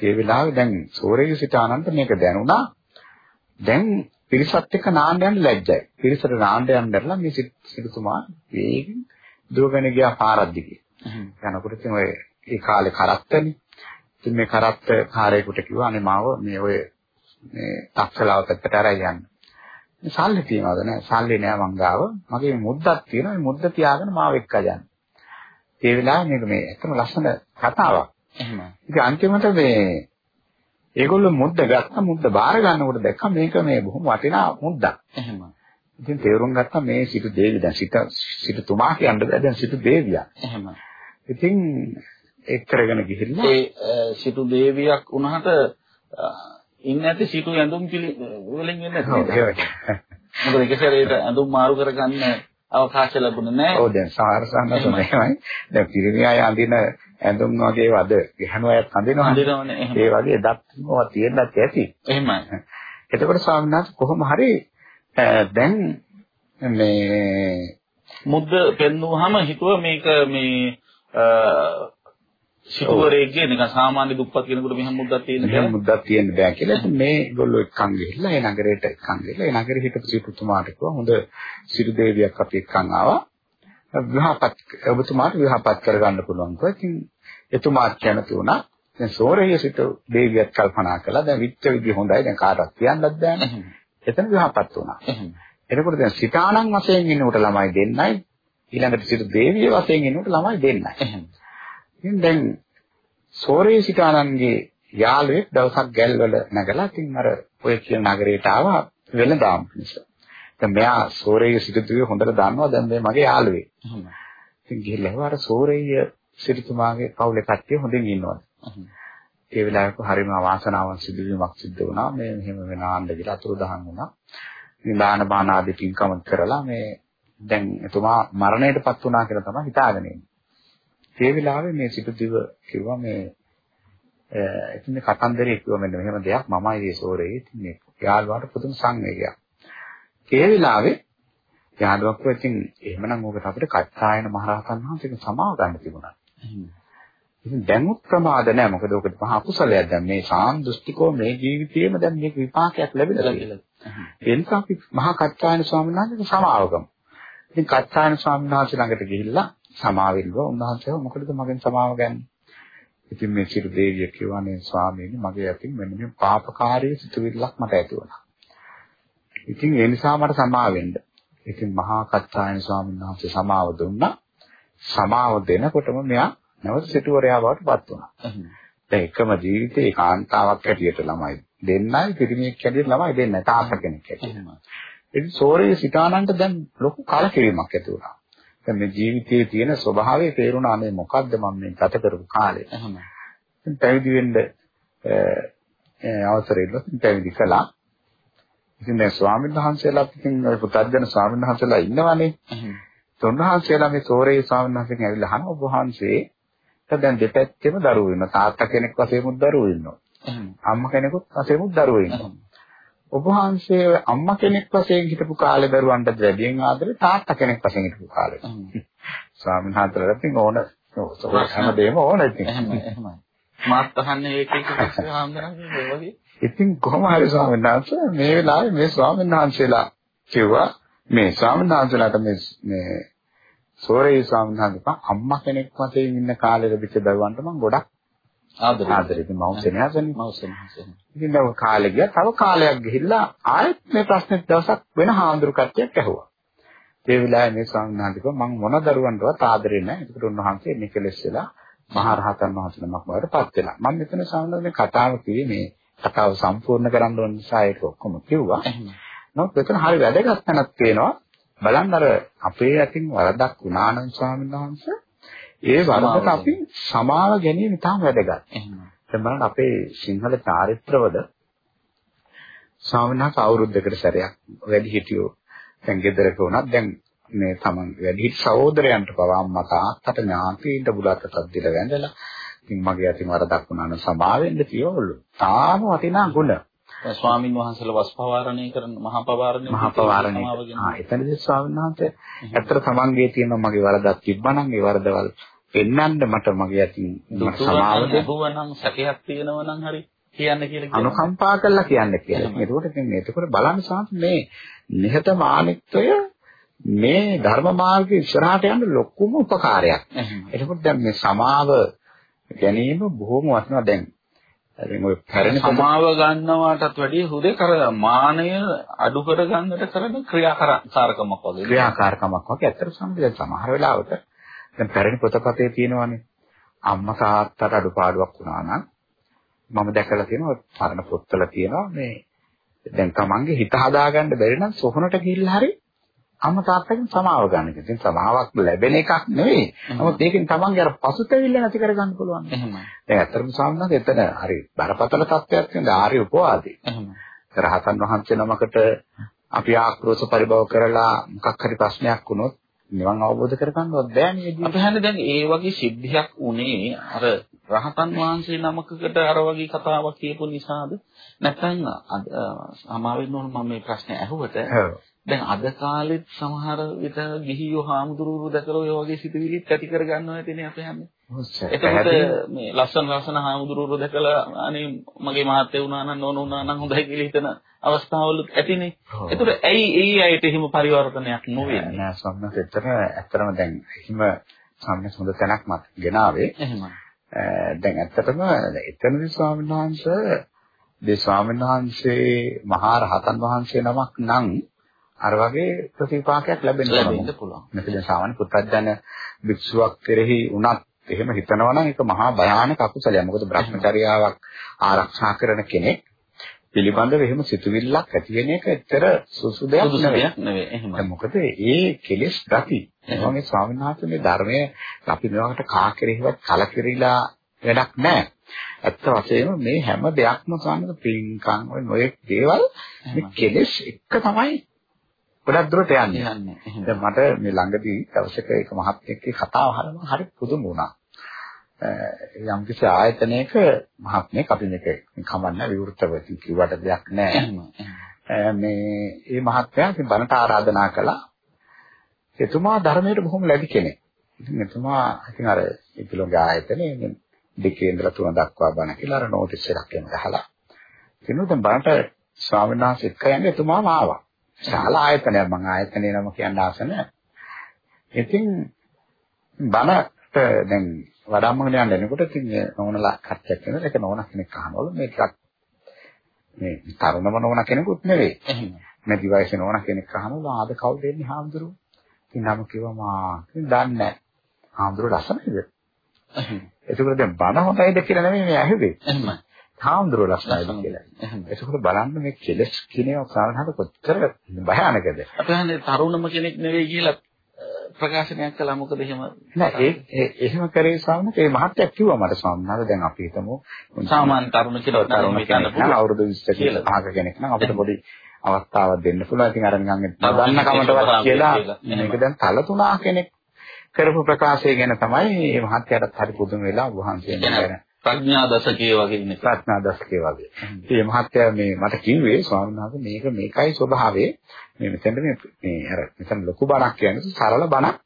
ඒ වෙලාවේ දැන් සූර්යයේ සිතානන්ට මේක දැනුණා. දැන් පිරිසත් එක්ක නාන්න යන්න ලැජ්ජයි. පිරිසට නාන්න යන්න දැරලා මේ සිටුතුමා වේගෙන් දුවගෙන ගියා පාරක් දිගේ. යනකොට ඉතින් ඔය ඒ කාලේ කරත්තනේ. ඉතින් මේ කරත්ත කාරයෙකුට කිව්වා අනේ මාව මේ ඔය මේ තක්සලාව පැත්තට අරයි යන්න. මේ සල්ලි තියනවද නැහැ? සල්ලි නෑ මං ගාව. මගේ මුද්දක් තියෙනවා. මේ මුද්ද තියාගෙන මාව එක්ක යන්න. ඒ වෙලාවේ මේක මේ ඇත්තම ලස්සන කතාවක්.
එහෙමයි.
ඉතින් අන්තිමට මේ ඒගොල්ලෝ මුද්ද ගත්තා මුද්ද බාර ගන්නකොට දැක්කා මේක මේ බොහොම වටිනා මුද්දක්.
එහෙමයි.
ඉතින් තේරුම් ගත්තා මේ සිටු දේවිය දැන් සිට සිටුතුමා කියන්න බෑ දැන් සිටු දේවියා.
එහෙමයි.
ඉතින් ඒක කරගෙන ගිහිල්ලා
ඒ සිටු දේවියක් වුණාට ඉන්නේ නැති සිටු ඇඳුම් පිළි වලින් නැති.
ඒක.
මොකද එක සැරේට ඇඳුම් මාරු කරගන්න අවකාශ ලැබුණේ නැහැ.
ඔව් දැන් සාරසන්නත මෙහෙමයි. දැන් පිරිමි අය අඳින ඇඳුම් වගේ වද ගහන අයත් අඳිනවා.
අඳිනවනේ එහෙම.
ඒ වගේ දත්වා තියෙන්නත් ඇති.
එහෙමයි.
එතකොට ස්වාමීන් කොහොම හරි දැන් මේ
මුද්ද පෙන්නුවාම හිතුව මේක මේ සිටුවරේගේ නිකන් සාමාන්‍ය දුප්පත් කෙනෙකුට මෙහෙම මුද්දක් තියෙන
මෙහෙම
කියලා.
මුද්දක් තියෙන්න බෑ කියලා. ඉතින් මේ ගොල්ලෝ එක්කන් ගිහිල්ලා ඒ නගරයට එක්කන් ගිහිල්ලා ඒ නගරෙ හිටපු සිටුතුමාට කිව්වා හොඳ සිටු දේවියක් අපි එක්කන් ආවා. විවාහපත් ඔබතුමාට විවාහපත් කරගන්න පුළුවන් කිව්වා. ඉතින් එතුමාත් කැමති වුණා. දැන් සෝරේ සිට දේවියක් කල්පනා කළා. දැන් විච්ච විදිහ හොඳයි. දැන් කාටවත් කියන්නත් බෑනේ. එතන විවාහපත් වුණා. එතකොට දැන් සිතානන් වශයෙන් ඉන්නකොට ළමයි දෙන්නයි ඊළඟට සිට දේවිය වශයෙන් ඉන්නකොට ළමයි දෙන්නයි. ඉතින් දැන් සෝරේ සිතානන්ගේ යාළුවෙක් දවසක් ගැල්වල නැගලා ඉතින් අර ඔය කියන නගරයට ආවා වෙළඳාම් පිණිස. දැන් මෙයා සෝරේ සිටුතුවේ හොඳට දන්නවා දැන් මේ මගේ යාළුවෙක්. ඉතින් ගිහිල්ලා අර සෝරේ සිටුතුමාගේ පවුලේ කට්ටිය හොඳින් ඉන්නවා. ඒ වෙලාවක හරිම අවාසනාවක් සිදුවීමක් සිද්ධ වුණා. මේ මෙහෙම වෙන ආණ්ඩ කියලා අතුරුදහන් වුණා. ඉතින් දාන බාන ආදී පින්කම කරලා මේ දැන් එතුමා මරණයටපත් වුණා කියලා තමයි හිතාගෙන ඉන්නේ. ඒ වෙලාවේ මේ සිටුදිව කිව්වා මේ ඉතින් කතන්දරේ කිව්වා මෙන්න මෙහෙම දෙයක් මමයි ඒ සෝරේ ඉතින් මේ යාළුවාට පුදුම සංවේගයක්. ඒ වෙලාවේ යාළුවා කිව්වා ඉතින් එහෙමනම් ඕකට අපිට කච්චායන මහරහතන් වහන්සේගෙන් සමාව ගන්න තිබුණා. ඉතින් දැන් උත් ප්‍රමාද නැහැ මොකද ඔකට මහා කුසලයක් දැන් මේ සාම් දෘෂ්ටිකෝ මේ ජීවිතේම දැන් මේක විපාකයක් ලැබිලා තියෙනවා. ඒ නිසා අපි මහා කච්චායන ස්වාමීන් වහන්සේට සමාව ගමු. ඉතින් කච්චායන ස්වාමීන් වහන්සේ ළඟට ගිහිල්ලා සමාවෙල්වා උන්වහන්සේ මොකටද මගෙන් සමාව ගන්නේ? ඉතින් මේ සිරු දේවිය කියවනේ ස්වාමීනි මගේ අතින් මෙන්න මේ පාපකාරී සිතුවිල්ලක් මට ඇති වුණා. ඉතින් ඒ නිසා මට සමාව වෙන්න. ඉතින් මහා කච්චායන ස්වාමීන් වහන්සේ සමාව දුන්නා. සමාව දෙනකොටම මෙයා නැවත සිටුවරයා බවට පත් වුණා. දැන් එකම ජීවිතේ කාන්තාවක් හැටියට ළමයි දෙන්නයි පිරිමියෙක් හැටියට ළමයි දෙන්න තාත්තා කෙනෙක් හැටියට. ඉතින් සෝරේ සිතානන්ට දැන් ලොකු කලකිරීමක් ඇති වුණා. දැන් මේ ජීවිතයේ තියෙන ස්වභාවය තේරුණා මේ මොකද්ද මම මේ ගත කරපු.
එහෙම.
ඉතින් පැවිදි වෙන්න අවසරය ඉල්ලුවා. පැවිදි කළා. ඉතින් දැන් ස්වාමීන් වහන්සේලාත් ඉතින් ඔය පුතර්ජන ස්වාමීන් වහන්සේලා ඉන්නවනේ. උන්වහන්සේලා මේ සෝරේ ස්වාමීන් වහන්සේගෙන් ඇවිල්ලා අහන ඔබ වහන්සේ දැන් දෙපැත්තෙම දරුවෝ ඉන්නවා. තාත්තා කෙනෙක් වශයෙන්මුත් දරුවෝ ඉන්නවා. අම්මා කෙනෙකුත් වශයෙන්මුත් දරුවෝ ඉන්නවා. ඔබ වහන්සේ අම්මා කෙනෙක් වශයෙන් හිටපු කාලේ දරුවන්ට වැඩියෙන් ආදරේ තාත්තා කෙනෙක් වශයෙන් හිටපු කාලේ. ස්වාමීන් වහන්සේලාට ඉතින් ඕන හැමදේම ඕන ඉතින්.
එහෙමයි. මාත් අහන්නේ ඒක හාමුදුරනේ වගේ.
ඉතින් කොහොම හරි ස්වාමීන් වහන්සේ මේ වෙලාවේ මේ ස්වාමීන් වහන්සේලා කිව්වා මේ ස්වාමීන් වහන්සේලාට මේ මේ සෝරේ ස්වාමීන් වහන්සේ අම්මා කෙනෙක් වශයෙන් ඉන්න කාලේ ලැබිච්ච දරුවන්ට මම ගොඩක්
ආදරේ.
ආදරේ ඉතින් මම සෙනෙහසනේ.
මම සෙනෙහසනේ.
ඉතින් දැන් කාලේ ගියා තව කාලයක් ගිහිල්ලා ආයෙත් මේ ප්‍රශ්නෙත් දවසක් වෙන හාමුදුරු කට්ටියක් ඇහුවා. ඒ වෙලාවේ මේ ස්වාමීන් වහන්සේ කිව්වා මම මොන දරුවන්ටවත් ආදරේ නැහැ. ඒකට උන්වහන්සේ නිකලෙස් වෙලා මහා රහතන් වහන්සේ නමක් වඩ පත් වෙලා. මම මෙතන ස්වාමීන් මේ කතාව කිව්වේ මේ කතාව සම්පූර්ණ කරන්න ඕන නිසා ඒක ඔක්කොම කිව්වා. නමුත් මෙතන හරි වැදගත් තැනක් තියෙනවා. බලන්න අර අපේ අතින් වරදක් වුණා නම් ස්වාමීන් වහන්සේ ඒ වරදට අපි සමාව ගැනීම ඉතාම වැදගත්. දැන් බලන්න අපේ සිංහල චාරිත්‍රවල ස්වාමීන් වහන්සේ අවුරුද්දකට සැරයක් වැඩි හිටියෝ දැන් ගෙදරක වුණත් දැන් මේ තමන් වැඩි හිටි සහෝදරයන්ට පවා අම්මා තාත්තට ඥාතීන්ට බුලත්තට දීලා වැඳලා ඉතින් මගේ අතින් වරදක් වුණා නම් සමාවෙන්න කියවලු. තාම වටිනා ගුණ.
ස්වාමින් වහන්සේලා වස් පවාරණය කරන මහා පවාරණය
මහා පවාරණය. ආ එතනදී ස්වාමීන් වහන්සේ ඇත්තට තමන්ගේ තියෙන මගේ වරදක් තිබ්බනම් ඒ වරදවල් පෙන්වන්න මට මගේ අතින් සමාව
දුවනම් සැකයක් තියෙනවා නම් හරි කියන්න කියලා.
අනුකම්පා කරලා කියන්න කියලා. ඒකෝට ඉතින් එතකොට බලන්න සාත් මේ නිහතමානීත්වය මේ ධර්ම මාර්ගයේ ඉස්සරහට යන්න ලොකුම උපකාරයක්. එතකොට දැන් මේ සමාව ගැනීම බොහොම වටිනවා දැන්. දැන් ඔය පැරණි
සමාව ගන්නවටත් වැඩිය හුදේ කර මානය අඩු කර ගන්නට කරන ක්‍රියාකාරකමක් වගේ.
ක්‍රියාකාරකමක් වගේ ඇත්තට සම්පූර්ණ සමහර වෙලාවට දැන් පැරණි පොතපතේ තියෙනවානේ අම්මා තාත්තට අඩුපාඩුවක් වුණා නම් මම දැකලා තියෙනවා පරණ පොත්වල තියෙනවා මේ දැන් තමන්ගේ හිත හදාගන්න බැරි නම් සොහනට ගිහිල්ලා හරි අම්මා තාත්තගෙන් සමාව ගන්න. ඉතින් සමාවක් ලැබෙන එකක් නෙවෙයි. නමුත් ඒකෙන් තමන්ගේ අර පසුතැවිල්ල නැති කරගන්න පුළුවන්.
එහෙමයි.
දැන් ඇත්තටම සාමාන්‍යයෙන් එතන හරි බරපතල තත්ත්වයක් තියෙන ආර්ය උපවාදී.
එහෙමයි.
රහතන් වහන්සේ නමකට අපි ආක්‍රෝෂ පරිභව කරලා මොකක් හරි ප්‍රශ්නයක් වුණොත් නිවන් අවබෝධ කරගන්නවත් බෑ නේද?
අපි හන්නේ දැන් ඒ වගේ සිද්ධියක් උනේ අර රහතන් වහන්සේ නමකකට අර වගේ කතාවක් කියපු නිසාද නැත්නම් සමාවෙන්න ඕන මම මේ ප්‍රශ්නේ ඇහුවට
ඔව්.
දැන් අද කාලෙත් සමහර විට ගිහියෝ හාමුදුරුවෝ දැකලා ඔය වගේ සිතුවිලිත් ඇති කර ගන්නවා ඇතිනේ අපි හන්නේ. එතකොට මේ ලස්සන ලස්සන හාමුදුරුවෝ දැකලා අනේ මගේ මහත්තයා වුණා නම් නෝන වුණා නම් හොඳයි කියලා හිතන අවස්ථාවලුත් ඇතිනේ. ඒතර ඇයි ඒ අයට එහෙම පරිවර්තනයක් නොවෙන්නේ?
නෑ සම්මත එතන ඇත්තටම දැන් එහෙම සම්මත හොඳ තැනක් මත ගෙනාවේ.
එහෙමයි.
දැන් ඇත්තටම එතනදී ස්වාමීන් වහන්සේ දේ ස්වාමීන් වහන්සේ මහා රහතන් වහන්සේ නමක් නම් අර වගේ ප්‍රතිපාකයක් ලැබෙන්න
පුළුවන්.
මේක දැන් සාමාන්‍ය පුත්‍රජන භික්ෂුවක් කෙරෙහි උනත් එහෙම හිතනවා නම් ඒක මහා භයානක අකුසලයක්. මොකද භ්‍රමචර්යාවක් ආරක්ෂා කරන කෙනෙක් පිළිබඳව එහෙම සිතුවිල්ලක් ඇති වෙන එක ඇත්තට සුසු දෙයක් නෙවෙයි. දැන් මොකද ඒ කෙලෙස් ගති. එනවා මේ ස්වාමීන් වහන්සේ මේ ධර්මයේ අපි මේවට කා කෙරෙහිවත් කලකිරීලා වැඩක් නැහැ. ඇත්ත වශයෙන්ම මේ හැම දෙයක්ම ස්වාමීන් පින්කම් ඔය නොයෙක් දේවල් මේ කෙලෙස් එක තමයි ගොඩක් දුරට යන්නේ. දැන් මට මේ ළඟදී දවසක එක මහත්මයෙක්ගේ කතාව අහලා හරි පුදුම වුණා. යම් කිසි ආයතනයක මහත්මයෙක් අපි මේක කමන්න විවෘතව කිව්වට දෙයක් නැහැ. මේ මේ මහත්මයා ඉතින් බණට ආරාධනා කළා. එතුමා ධර්මයට බොහොම ලැබි කෙනෙක්. ඉතින් එතුමා ඉතින් අර ඒගොල්ලෝගේ ආයතනයේ දෙකේ ඉඳලා තුන දක්වා බණ කියලා අර නෝටිස් එකක් එන්න ගහලා. ඉතින් උදේ බණට ස්වාමීන් වහන්සේ එක්ක යන්නේ එතුමාම ආවා. ශාලා ආයතනයක් මම ආයතනයේ නම කියන්න ආස නැහැ. ඉතින් බණට දැන් වඩාමගෙන යන්න එනකොට ඉතින් නෝනලා කට්ටියක් වෙනවා. ඒක නෝනා කෙනෙක් අහනවලු මේ ටිකක් මේ තරුණම නෝනා කෙනෙකුත් නෙවෙයි. නැති වයසේ නෝනා කෙනෙක් අහනවලු ආද කවුද එන්නේ හාමුදුරුවෝ? ඉතින් නම කිව්වා මා ඉතින් දන්නේ නැහැ. හාමුදුරුවෝ ලස්සනයිද? එතකොට දැන් බණ හොඳයිද කියලා නෙමෙයි මේ ඇහුවේ.
එහෙමයි.
හාමුදුරුවෝ ලස්සනයිද කියලා. එතකොට බලන්න මේ කෙලස් කියන සාමාන්‍යයෙන් කොච්චර භයානකද?
අපි හන්නේ තරුණම කෙනෙක් නෙවෙයි කියලා ප්‍රකාශනයක් කළා මොකද එහෙම
නෑ ඒ එහෙම කරේ ස්වාමීන් ඒ මහත්තයා කිව්වා මට ස්වාමීන් දැන් අපි හිතමු
සාමාන්‍ය තරුණ නම්
තරුණ නම්
පුළුවන්.
අවුරුදු 20
කියලා.
ක කෙනෙක් නම් අපිට පොඩි අවස්ථාවක් දෙන්න පුළුවන්. ඉතින් අර නිකන් නොදන්න කමටවත් කියලා
කියලා.
මේක දැන් තලතුණා කෙනෙක් කරපු ප්‍රකාශය ගැන තමයි මේ මහත්තයාට හරි පුදුම වෙලා වහන්සේ ගැන
ප්‍රඥා දශකයේ වගේ ඉන්නේ.
ප්‍රඥා දශකයේ වගේ. ඉතින් මේ මහත්තයා මේ මට කිව්වේ ස්වාමීන් වහන්සේ මේක මේකයි ස්වභාවය. මේ මෙතන මේ මේ අර මෙතන ලොකු බණක් කියන්නේ සරල බණක්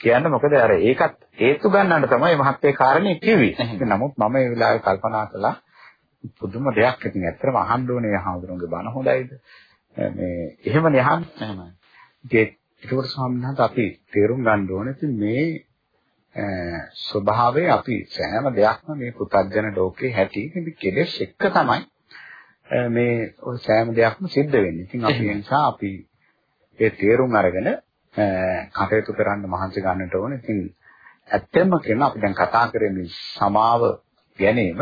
කියන්නේ මොකද අර ඒකත් හේතු ගන්නන්න තමයි මහත්යේ කාරණේ කිව්වේ. නමුත් මම ඒ වෙලාවේ කල්පනා කළා පුදුම දෙයක්. ඉතින් ඇත්තටම අහන්න ඕනේ හාමුදුරන්ගේ බණ හොඳයිද? මේ එහෙමනේ අහන්නේ.
එහෙමයි.
ඒක ඒකට ස්වාමීන් වහන්සේ අපි තේරුම් ගන්න ඕනේ ඉතින් මේ ස්වභාවය අපි සෑම දෙයක්ම මේ පුතග්ජන ලෝකේ හැටි කෙලෙස් එක්ක තමයි මේ සෑම දෙයක්ම සිද්ධ වෙන්නේ. ඉතින් අපි නිසා අපි ඒ තේරුම් අරගෙන කටයුතු කරන්න මහන්සි ගන්නට ඕනේ. ඉතින් ඇත්තම කියන අපි දැන් කතා කරේ මේ සමාව ගැනීම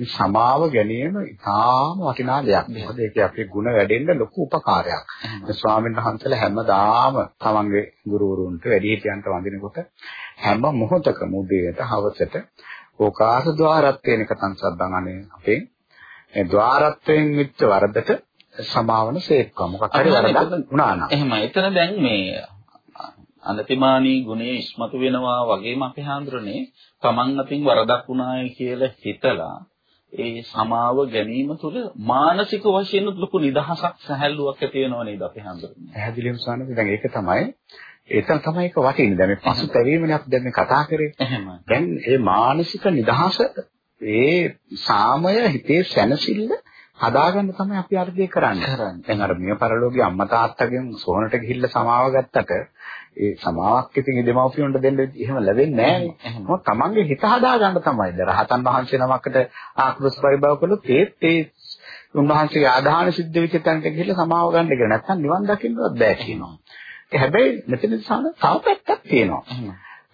සමාව ගැනීම ඉතාම වටිනා දෙයක්. මොකද ඒක අපේ ಗುಣ වැඩෙන්න ලොකු උපකාරයක්. ස්වාමීන් වහන්සේලා හැමදාම තමන්ගේ ගුරුවරුන්ට වැඩිහිටියන්ට වඳිනකොට හැම මොහොතකම උදේට හවසට ඕකාස ద్వාරත්වයෙන් එකතන් සද්දන් අනේ අපේ. මේ ద్వාරත්වයෙන් මිච්ච වරදට සමාවන සේක්කම මොකක් හරි වරදක් වුණා නම්.
එහෙමයි. එතන දැන් මේ අනතිමානී ගුණය ඉස්මතු වෙනවා වගේම අපේ හාඳුරනේ තමන් අතින් වරදක් වුණාය කියලා හිතලා ඒ සමාව ගැනීම තුළ මානසික වශයෙන් ලොකු නිදහසක් සැහැල්ලුවක් ඇති වෙනව නේද අපි හඳුරන්නේ.
පැහැදිලිවම සානද දැන් ඒක තමයි ඒතන තමයි ඒක වටින්නේ. දැන් මේ පසුතැවීමනේ අපි දැන් මේ කතා කරේ.
එහෙමයි.
දැන් මේ මානසික නිදහස ඒ සාමය හිතේ සැනසෙල්ල හදාගන්න තමයි අපි අර්ධය. කරන්නේ. දැන් අර මිය පරලෝකයේ අම්මා තාත්තගෙන් සෝනට ගිහිල්ලා සමාව ගත්තට ඒ සමාවක් ඉතින් ඒ දෙමව්පියන්ට දෙන්න එහෙම ලැබෙන්නේ නැහැ. මොකද තමන්ගේ හිත හදාගන්න තමයි. දැන් රහතන් වහන්සේ නමකට ආක්‍රෝෂ පරිභව කළොත් ඒත් ඒ උන්වහන්සේගේ ආදාන සිද්ධ වෙච්ච තැනට ගිහිල්ලා සමාව ගන්න කියලා නැත්නම් නිවන් දකින්නවත් බෑ කියනවා. ඒ හැබැයි මෙතන සාන තව පැත්තක් තියෙනවා.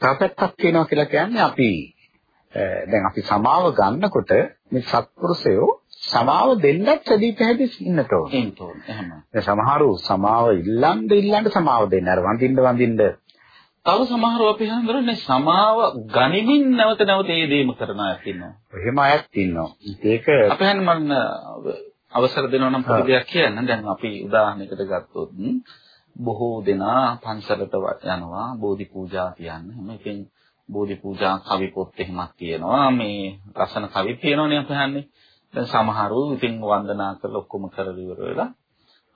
තව පැත්තක් තියෙනවා කියලා කියන්නේ අපි දැන් අපි සමාව ගන්නකොට මේ සත්පුරුෂයෝ සමාව දෙන්නත් ඇදී පැහැදී ඉන්නට ඕන.
එන්න ඕනේ. එහෙමයි.
දැන් සමහරු සමාව ඉල්ලන්න ඉල්ලන්න සමාව දෙන්න අර වඳින්න වඳින්න
තව සමහරව අපි හඳුරන්නේ සමාව ගනිමින් නැවත නැවත ඒ දේම කරන අය ඉන්නවා.
එහෙම අයත් ඉන්නවා. ඒක
අපි හන්නේ මම අවසර දෙනවා නම් පොඩි දෙයක් කියන්න. දැන් අපි උදාහරණයකට ගත්තොත් බොහෝ දෙනා පන්සලට යනවා බෝධි පූජා තියන්න. එහෙම ඉතින් බෝධි පූජා කවි පොත් එහෙමත් තියෙනවා. මේ රසන කවි තියෙනවනේ අපි හන්නේ. දැන් සමහරු ඉතින් වන්දනා කරලා ඔක්කොම කරලා ඉවර වෙලා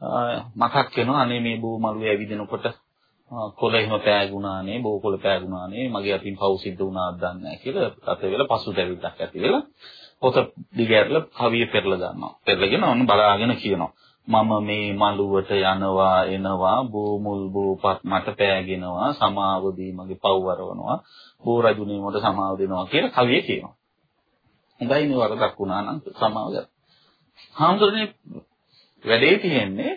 ආ, මතක් වෙනවා අනේ මේ බෝමළුවේ ඇවිදිනකොට ආ, කොළ එහෙම පෑගුණානේ බෝකොළ පෑගුණානේ මගේ අතින් පව් සිද්ධ වුණාද දන්නේ නැහැ කියලා අත වෙලා පසුතැවිල්ලක් ඇති වෙලා පොත දිගහැරලා කවිය පෙරලා ගන්නවා. පෙරලාගෙන ඔන්න බලාගෙන කියනවා. මම මේ මළුවට යනවා එනවා බෝමුල් බෝපත් මට පෑගෙනවා සමාව දී මගේ පව් වරවනවා බෝ රජුනේ මට සමාව දෙනවා කියලා කවිය කියනවා. හොඳයි නේ වරදක් වුණා නම් සමාව ගන්න. හාමුදුරනේ වැඩේ තියෙන්නේ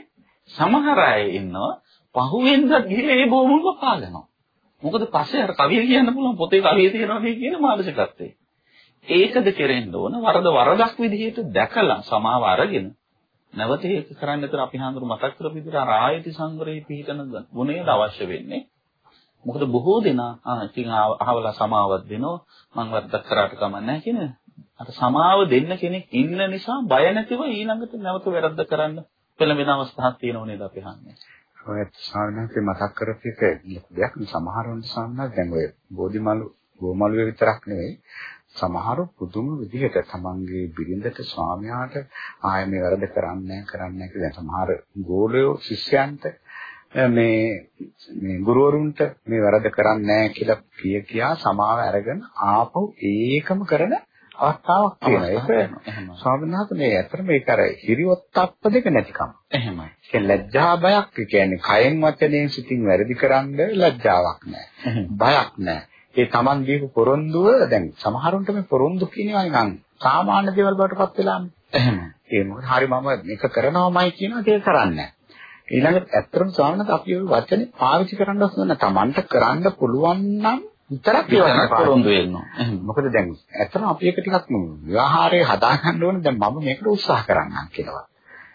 සමහර අය ඉන්නවා පහුවෙන්ද ගිහලා ඒ බෝමුල් කපාගෙනවා. මොකද පස්සේ අර කවිය කියන්න පුළුවන් පොතේ කවිය තියෙනවා නේ කියන මානසිකත්වයේ. ඒකද කෙරෙන්න ඕන වරද වරදක් විදිහට දැකලා සමාව අරගෙන නැවත ඒක කරන්න විතර අපි හඳුරු මතක් කරපු විදිහට අර ආයති සංවරයේ පිහිටන ගුණයද අවශ්‍ය වෙන්නේ. මොකද බොහෝ දෙනා ආ ඉතින් ආව- අහවලා සමාවක් දෙනවා මං වරදක් කරාට කමක් නැහැ කියන අර සමාව දෙන්න කෙනෙක් ඉන්න නිසා බය නැතිව ඊළඟට නැවත වැරද්ද කරන්න පෙළඹෙන අවස්ථාවක් තියෙනව නේද අපි හන්නේ.
ඔය සාමාන්‍යයෙන් මතක් කරපු එක ලොකු දෙයක්. නේ සමහරවල් සාමාන්‍ය දැන් ඔය බෝධිමලු බෝමලුවේ විතරක් නෙවෙයි. සමහර පුදුම විදිහට තමන්ගේ බිරිඳට ස්වාමියාට ආය මේ වැරද්ද කරන්නේ නැහැ කරන්නේ නැහැ කියලා. සමහර ගෝලයෝ ශිෂ්‍යයන්ට අ, මේ මේ ගුරුවරුන්ට මේ වැරද්ද කරන්නේ නැහැ කියලා කිය කියා සමාව අරගෙන ආපහු ඒකම කරන අවස්ථාවක් තියෙනවා. ඒක
එහෙමයි.
ස්වාමීන් වහන්සේ මේ ඇත්තට මේක අර හිරියොත්ප්ප දෙක නැතිකම.
එහෙමයි.
ඒ ලැජ්ජා බයක් කියන්නේ කයෙන් වචනයෙන් සිතින් වැරදි කරන්න ලැජ්ජාවක් නැහැ. බයක් නැහැ. ඒ Taman දීපු පොරොන්දුව දැන් සමහරුන්ට මේ පොරොන්දු කියනවා නිකන් සාමාන්‍ය දේවල් බවට පත් වෙලානේ.
එහෙමයි.
ඒ මොකද හරි මම මේක කරනවාමයි කියනවා ඒක කරන්නේ නැහැ. ඊළඟට ඇත්තටම ස්වාමීන් වහන්සේ අපි ওই වචනේ පාවිච්චි කරන්න ඕන Tamanට කරන්න පුළුවන් නම් විතරක් ඒ වචනේ පාවිච්චි
පොරොන්දු වෙනවා. එහෙම.
මොකද දැන් ඇත්තටම අපි එක ටිකක් විවාහාරයේ හදාගන්න ඕනේ දැන් මම මේකට උත්සාහ කරන්නම් කියලා.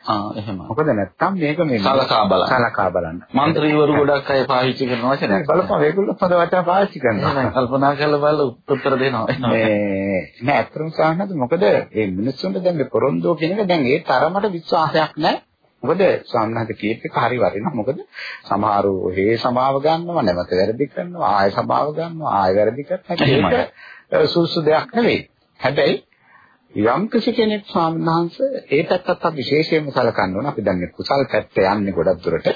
ආ එහෙමයි.
මොකද නැත්තම් මේක මේ
සලකා බලන්න.
සලකා බලන්න.
මන්ත්‍රීවරු ගොඩක් අය පාවිච්චි කරන වචනයක්.
බලපන් මේගොල්ලෝ පද වචන පාවිච්චි කරනවා.
කල්පනා කරලා බලලා උත්තර දෙනවා.
මේ නෑ අත්‍තරම සාහනද මොකද මේ මිනිස්සුන්ට දැන් මේ පොරොන්දුව කියන එක දැන් ඒ තරමට විශ්වාසයක් නෑ. මොකද සාමනාද කීප එක හරි වරිනවා. මොකද සමහරව හේ සමාව ගන්නවා නැවත වැරදි කරනවා ආය සමාව ගන්නවා ආය වැරදි කරනවා. ඒක සුසු දෙයක් නෙවෙයි. හැබැයි යම් කෙනෙක් වහන්සේ ඒ පැත්තත් අපි විශේෂයෙන්ම සලකන්න ඕන. අපි දැන් මේ කුසල් පැත්ත යන්නේ ගොඩක් දුරට.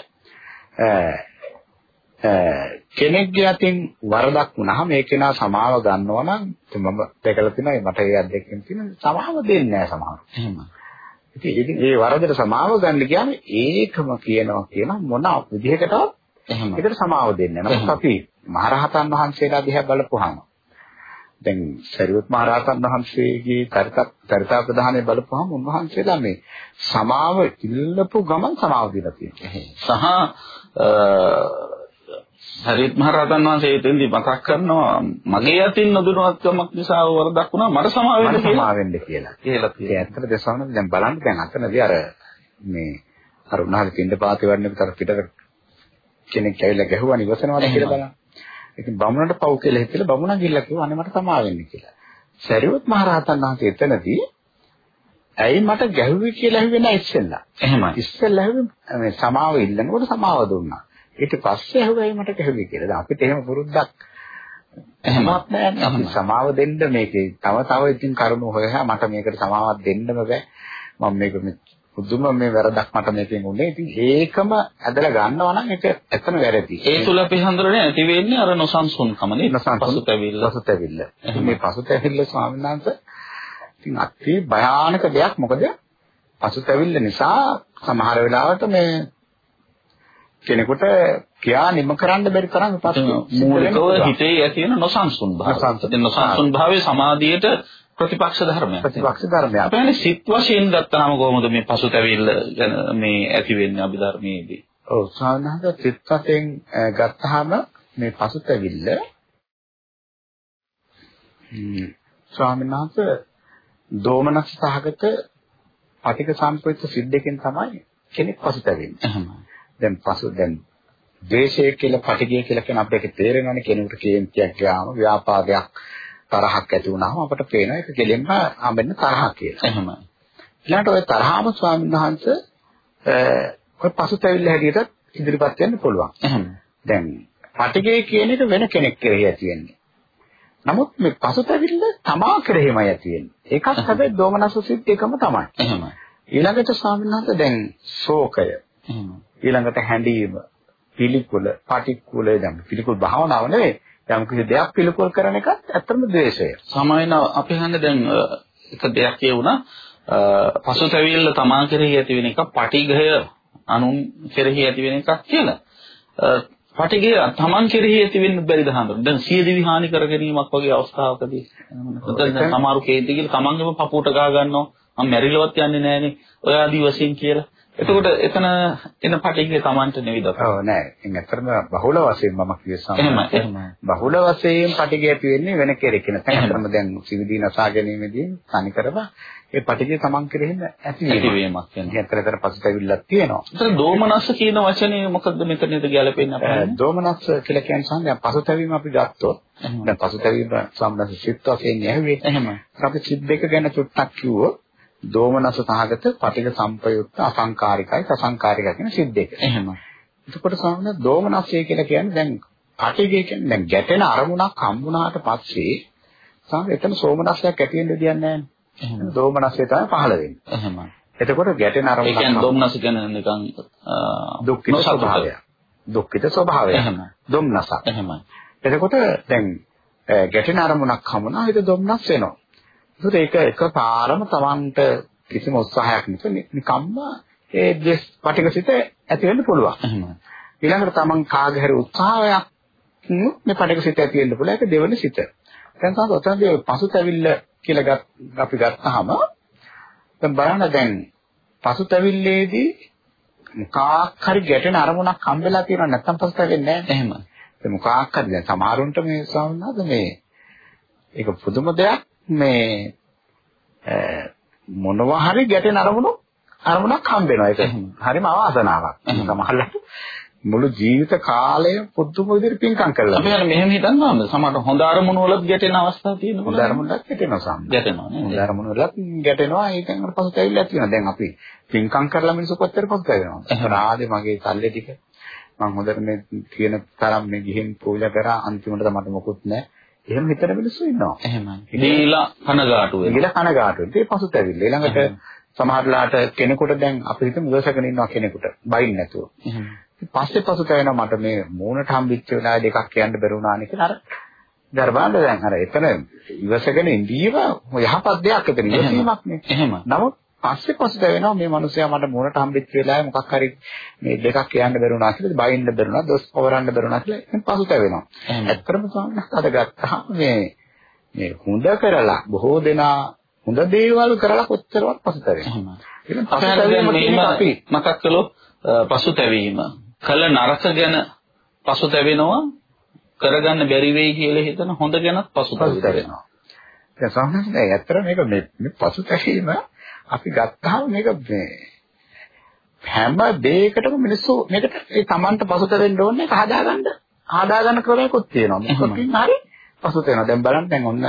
කෙනෙක්ගේ අතින් වරදක් වුණාම ඒ කෙනා සමාව ගන්නවා නම් මම දැකලා තියෙනවා මට ඒ අධ්‍යක්ෂකෙන් තියෙන සමාව දෙන්නේ නැහැ සමහර.
එහෙම.
ඉතින් ඒ වරදට සමාව ගන්න ගියාම ඒකම කියනවා කියන මොන විදිහකටවත්
එහෙම.
ඒකට සමාව දෙන්නේ නැහැ. නමුත් අපි මහරහතන් වහන්සේලා දිහා බලපුවාම දැන් සරියුත් මහරහතන් වහන්සේගේ චරිත චරිතා ප්‍රදානය බලපුවාම උන්වහන්සේලා මේ සමාව ඉල්ලපු ගමන් සමාව දීලා තියෙනවා.
සහ හරිත් මහරහතන් වහන්සේ එතෙන්දී මතක් කරනවා මගේ අතින් නොදුනවත්කමක් නිසා වරදක් වුණා මට සමාව වෙන්න
මට සමාව වෙන්න කියලා.
කියලා
ඒ ඇත්තට දසවන දැන් බලන්න දැන් අතනදී අර මේ අර උනාගේ පින්ඩ පාතේ වඩනකොට අර පිටක කෙනෙක් ඇවිල්ලා ගැහුවා නිවසනවාද කියලා බලන්න. ඉතින් බමුණට පව් කියලා හිතලා බමුණා ගිහිල්ලා කිව්වා අනේ මට තමා වෙන්න කියලා. සරියොත් මහරහතන් වහන්සේ එතනදී ඇයි මට ගැහුවේ කියලා ඇහුවේ නැහැ ඉස්සෙල්ලා.
එහෙමයි.
ඉස්සෙල්ලා මේ සමාව ඉල්ලනකොට සමාව දුන්නා. ඊට පස්සේ ඇහුවා ඇයි මට ගැහුවේ කියලා. දැන් අපිට එහෙම පුරුද්දක් එහෙමත් නැහැ. අපි සමාව දෙන්න මේකේ තව තව ඉතින් කරුණු හොයහා මට මේකට සමාවක් දෙන්නම බෑ. මම මේක පුදුම මේ වැරදක් මට මේකෙන් උනේ. ඉතින් ඒකම ඇදලා ගන්නවා නම් ඒක ඇත්තම වැරදි.
ඒ තුල අපි හඳුනන්නේ ඇති වෙන්නේ අර නොසන්සුන්කම නේ. පසුතැවිල්ල.
පසුතැවිල්ල. මේ පසුතැවිල්ල ස්වාමීන් වහන්සේ ඉතින් අති භයානක දෙයක් මොකද? පසුතැවිල්ල නිසා සමහර වෙලාවට මේ කෙනෙකුට කියා නිම කරන්න බැරි තරම්
මූලිකව හිතේ ඇති වෙන නොසන්සුන් භාවය. නොසන්සුන් භාවයේ සමාධියට ප්‍රතිපක්ෂ ධර්මයක්.
ප්‍රතිපක්ෂ ධර්මයක්.
අපි හන්නේ සිත් වශයෙන් ගත්තාම කොහොමද මේ පසුතැවිල්ල ගැන මේ ඇති වෙන්නේ අභිධර්මයේදී?
ඔව් සාමාන්‍යයෙන් සිත් වශයෙන් ගත්තාම මේ පසුතැවිල්ල ස්වාමීන් වහන්සේ දෝමනස් සහගත පටික සම්ප්‍රයුක්ත සිද්දකින් තමයි කෙනෙක් පසුතැවෙන්නේ.
එහෙමයි.
දැන් පසු දැන් ද්වේෂය කියලා පටිගය කියලා කියන අපිට තේරෙනවනේ කෙනෙකුට කේන්තියක් ගාම ව්‍යාපාදයක් තරහක් ඇති වුණාම අපට පේන එක කෙලින්ම හම්බෙන්න තරහ කියලා.
එහෙමයි.
ඊළඟට ওই තරහම ස්වාමීන් වහන්සේ ඔය පසුතැවිල්ල හැටියට ඉදිරිපත් වෙන්න පුළුවන්.
එහෙමයි.
දැන් පටිගය කියන එක වෙන කෙනෙක් කෙරෙහි ඇති වෙන්නේ. නමුත් මේ පසුතැවිල්ල තමා කෙරෙහිමයි ඇති වෙන්නේ. ඒකත් හැබැයි දෝමනස සිත් එකම තමයි.
එහෙමයි.
ඊළඟට ස්වාමීන් වහන්සේ දැන් ශෝකය.
එහෙමයි.
ඊළඟට හැඬීම, පිළිකුල, පටික්කුල දැන් පිළිකුල් භාවනාව නෙවෙයි. යම් කිසි දෙයක් පිළිකුල් කරන එකත් ඇත්තම ද්වේෂය.
සමායන අපි හන්නේ දැන් එක දෙයක් කියුණා පසුතැවිල්ල තමා කෙරෙහි ඇති වෙන එක පටිඝය අනුන් කෙරෙහි ඇති වෙන එකක් කියලා. පටිඝය තමන් කෙරෙහි ඇති වෙන්න බැරිද හඳුන. දැන් සියදිවි හානි කර ගැනීමක් වගේ අවස්ථාවකදී දැන් සමහරු කේන්ති කියලා තමන්ගේම පපුවට ගා ගන්නවා. මම මැරිලවත් යන්නේ නැහනේ. ඔය ආදි වශයෙන් කියලා. එතකොට එතන එන පටිඝය තමන්ට නෙවෙයිද?
ඔව් නෑ. ඉතින් ඇත්තටම බහුල වශයෙන් මම කිව්වේ
එහෙම.
බහුල වශයෙන් පටිඝය ඇති වෙන්නේ වෙන කෙනෙක් වෙන. ඇත්තටම දැන් සිවිදී නසා ගැනීමේදී තනිකරම ඒ පටිඝය තමන් කෙරෙහිම ඇති
වීමක් වෙනවා.
ඇත්තටම පසුතැවිල්ලක් තියෙනවා.
ඒතර දෝමනස්ස කියන වචනේ මොකද්ද මෙතනද ගැලපෙන්නේ අපේ?
දෝමනස්ස කියලා කියන්නේ සම්මත පසුතැවීම අපි ගත්තොත් දැන් පසුතැවීම සම්බන්ධ සිත් වශයෙන් ඇහුවේ.
එහෙම.
අපි සිත් දෙක ගැන චුට්ටක් කිව්වොත් දෝමනස සහගත පටික සම්පයුක්ත අසංකාරිකයි සසංකාරිකයි කියන සිත් දෙක.
එහෙම.
එතකොට සාමාන්‍ය දෝමනසය කියලා කියන්නේ දැන් පටිගය කියන්නේ දැන් ගැටෙන අරමුණක් හම්බුණාට පස්සේ සාමාන්‍ය එතන සෝමනසයක් ඇති වෙන්න දෙයක් නැහැ.
එහෙම.
දෝමනසය තමයි පහළ වෙන්නේ.
එහෙම.
එතකොට ගැටෙන
ඒ
අරමුණක්
කියන්නේ දොම්නස කියන්නේ නිකන්
දුක්ඛිත ස්වභාවය. දුක්ඛිත ස්වභාවය.
එහෙම.
දොම්නස.
එහෙමයි.
එතකොට දැන් ගැටෙන අරමුණක් හමුණා ඒක දොම්නස් වෙනවා. ඒකට ඒක එකපාරම Tamanට කිසිම උත්සාහයක් නැතුව නිකම්ම ඒ දෙස් පටිකසිත ඇති වෙන්න පුළුවන්.
එහෙමයි.
ඊළඟට Taman කාගේ හරි උත්සාහයක් මේ පටිකසිත ඇති වෙන්න පුළුවන්. ඒක දෙවෙනි සිත. දැන් තමයි ඔතනදී පසුතැවිල්ල කියලා අපි ගත්තාම දැන් බලන්න දැන් පසුතැවිල්ලේදී මොකක් හරි ගැටෙන අරමුණක් හම්බෙලා තියෙනවා නැත්නම් පසුතැවෙන්නේ නැහැ.
එහෙමයි.
ඒ මොකක් හරි දැන් සමහරුන්ට මේ ස්වාමීනාද මේ ඒක පුදුම දෙයක් මේ මොනවා හරි ගැටෙන අරමුණු අරමුණක් හම්බ වෙනවා. ඒක හරිම අවාසනාවක්. සමහරවිට මුළු ජීවිත කාලය පුදුම විදිහට පින්කම් කරලා
අපි අර මෙහෙම හිතන්නවද? සමහර හොඳ අරමුණු වලත් ගැටෙන අවස්ථා තියෙනවා
හොඳ අරමුණක් ගැටෙනවා සම්ම.
ගැටෙනවා නේද?
හොඳ අරමුණු වලත් ගැටෙනවා. ඒකෙන් අර පසුතැවිල්ල ඇති වෙනවා දැන් අපි පින්කම් කරලා මිනිස්සු කොච්චර පසුතැවෙනවා
එහෙනම්.
රාදේ මගේ සල්ලි ටික. මම හොඳට මේ තියෙන තරම් මේ ගිහින් පූජා කරා. අන්තිමට මට මොකුත් නැහැ එහෙම හිතන මිනිස්සු ඉන්නවා.
එහෙමයි. දීලා කනගාටු වෙනවා.
දීලා කනගාටු වෙනවා. ඒ පසුතැවිල්ල. ඊළඟට සමහරලාට කෙනෙකුට දැන් අපි හිතමු ඉවසගෙන ඉන්නවා කෙනෙකුට බයින් නැතුව. පස්සේ පසුතැවෙනවා මට මේ මූණට හම්බෙච්ච වෙලාව දෙකක් කියන්න බැරුණානේ කියලා අර දර්බාණ්ඩ දැන් අර එතන ඉවසගෙන ඉඳීම යහපත් දෙයක් එතන ඉවසීමක් නේ.
එහෙම.
නමුත් පස්සේ පසුතැවෙනවා මේ මිනිස්සයා මට මූණට හම්බෙච්ච වෙලාවේ මොකක් හරි මේ දෙකක් කියන්න බැරුණා කියලා බයින්න බැරුණා දොස් පවරන්න බැරුණා කියලා එතන පසුතැවෙනවා.
එහෙම.
ඇත්තටම ස්වාමීන් වහන්සේ අද ගත්තාම මේ මේ හොඳ කරලා බොහෝ දෙනා හොඳ දේවල් කරලා කොච්චරවත් පසුතැවෙනවා. එහෙනම් පසුතැවීම අපි
මතක් කළොත් පසුතැවීම කල නරක ගැන පසුතැවෙනවා කරගන්න බැරි වෙයි කියලා හිතන හොඳ ගැනත් පසුතැවෙනවා.
දැන් දැන් ඇත්තට මේක මේ පසුතැවීම අපි ගත්තාම මේක මේ හැම දෙයකටම මිනිස්සු මේකට ඒ Tamanට පසුතැවෙන්න ඕනේ ඒක හදාගන්න හදාගන්න ක්‍රමයක්ත් තියෙනවා. මොකකින් හරි පසුතැවෙනවා. දැන් බලන්න දැන් ඔන්න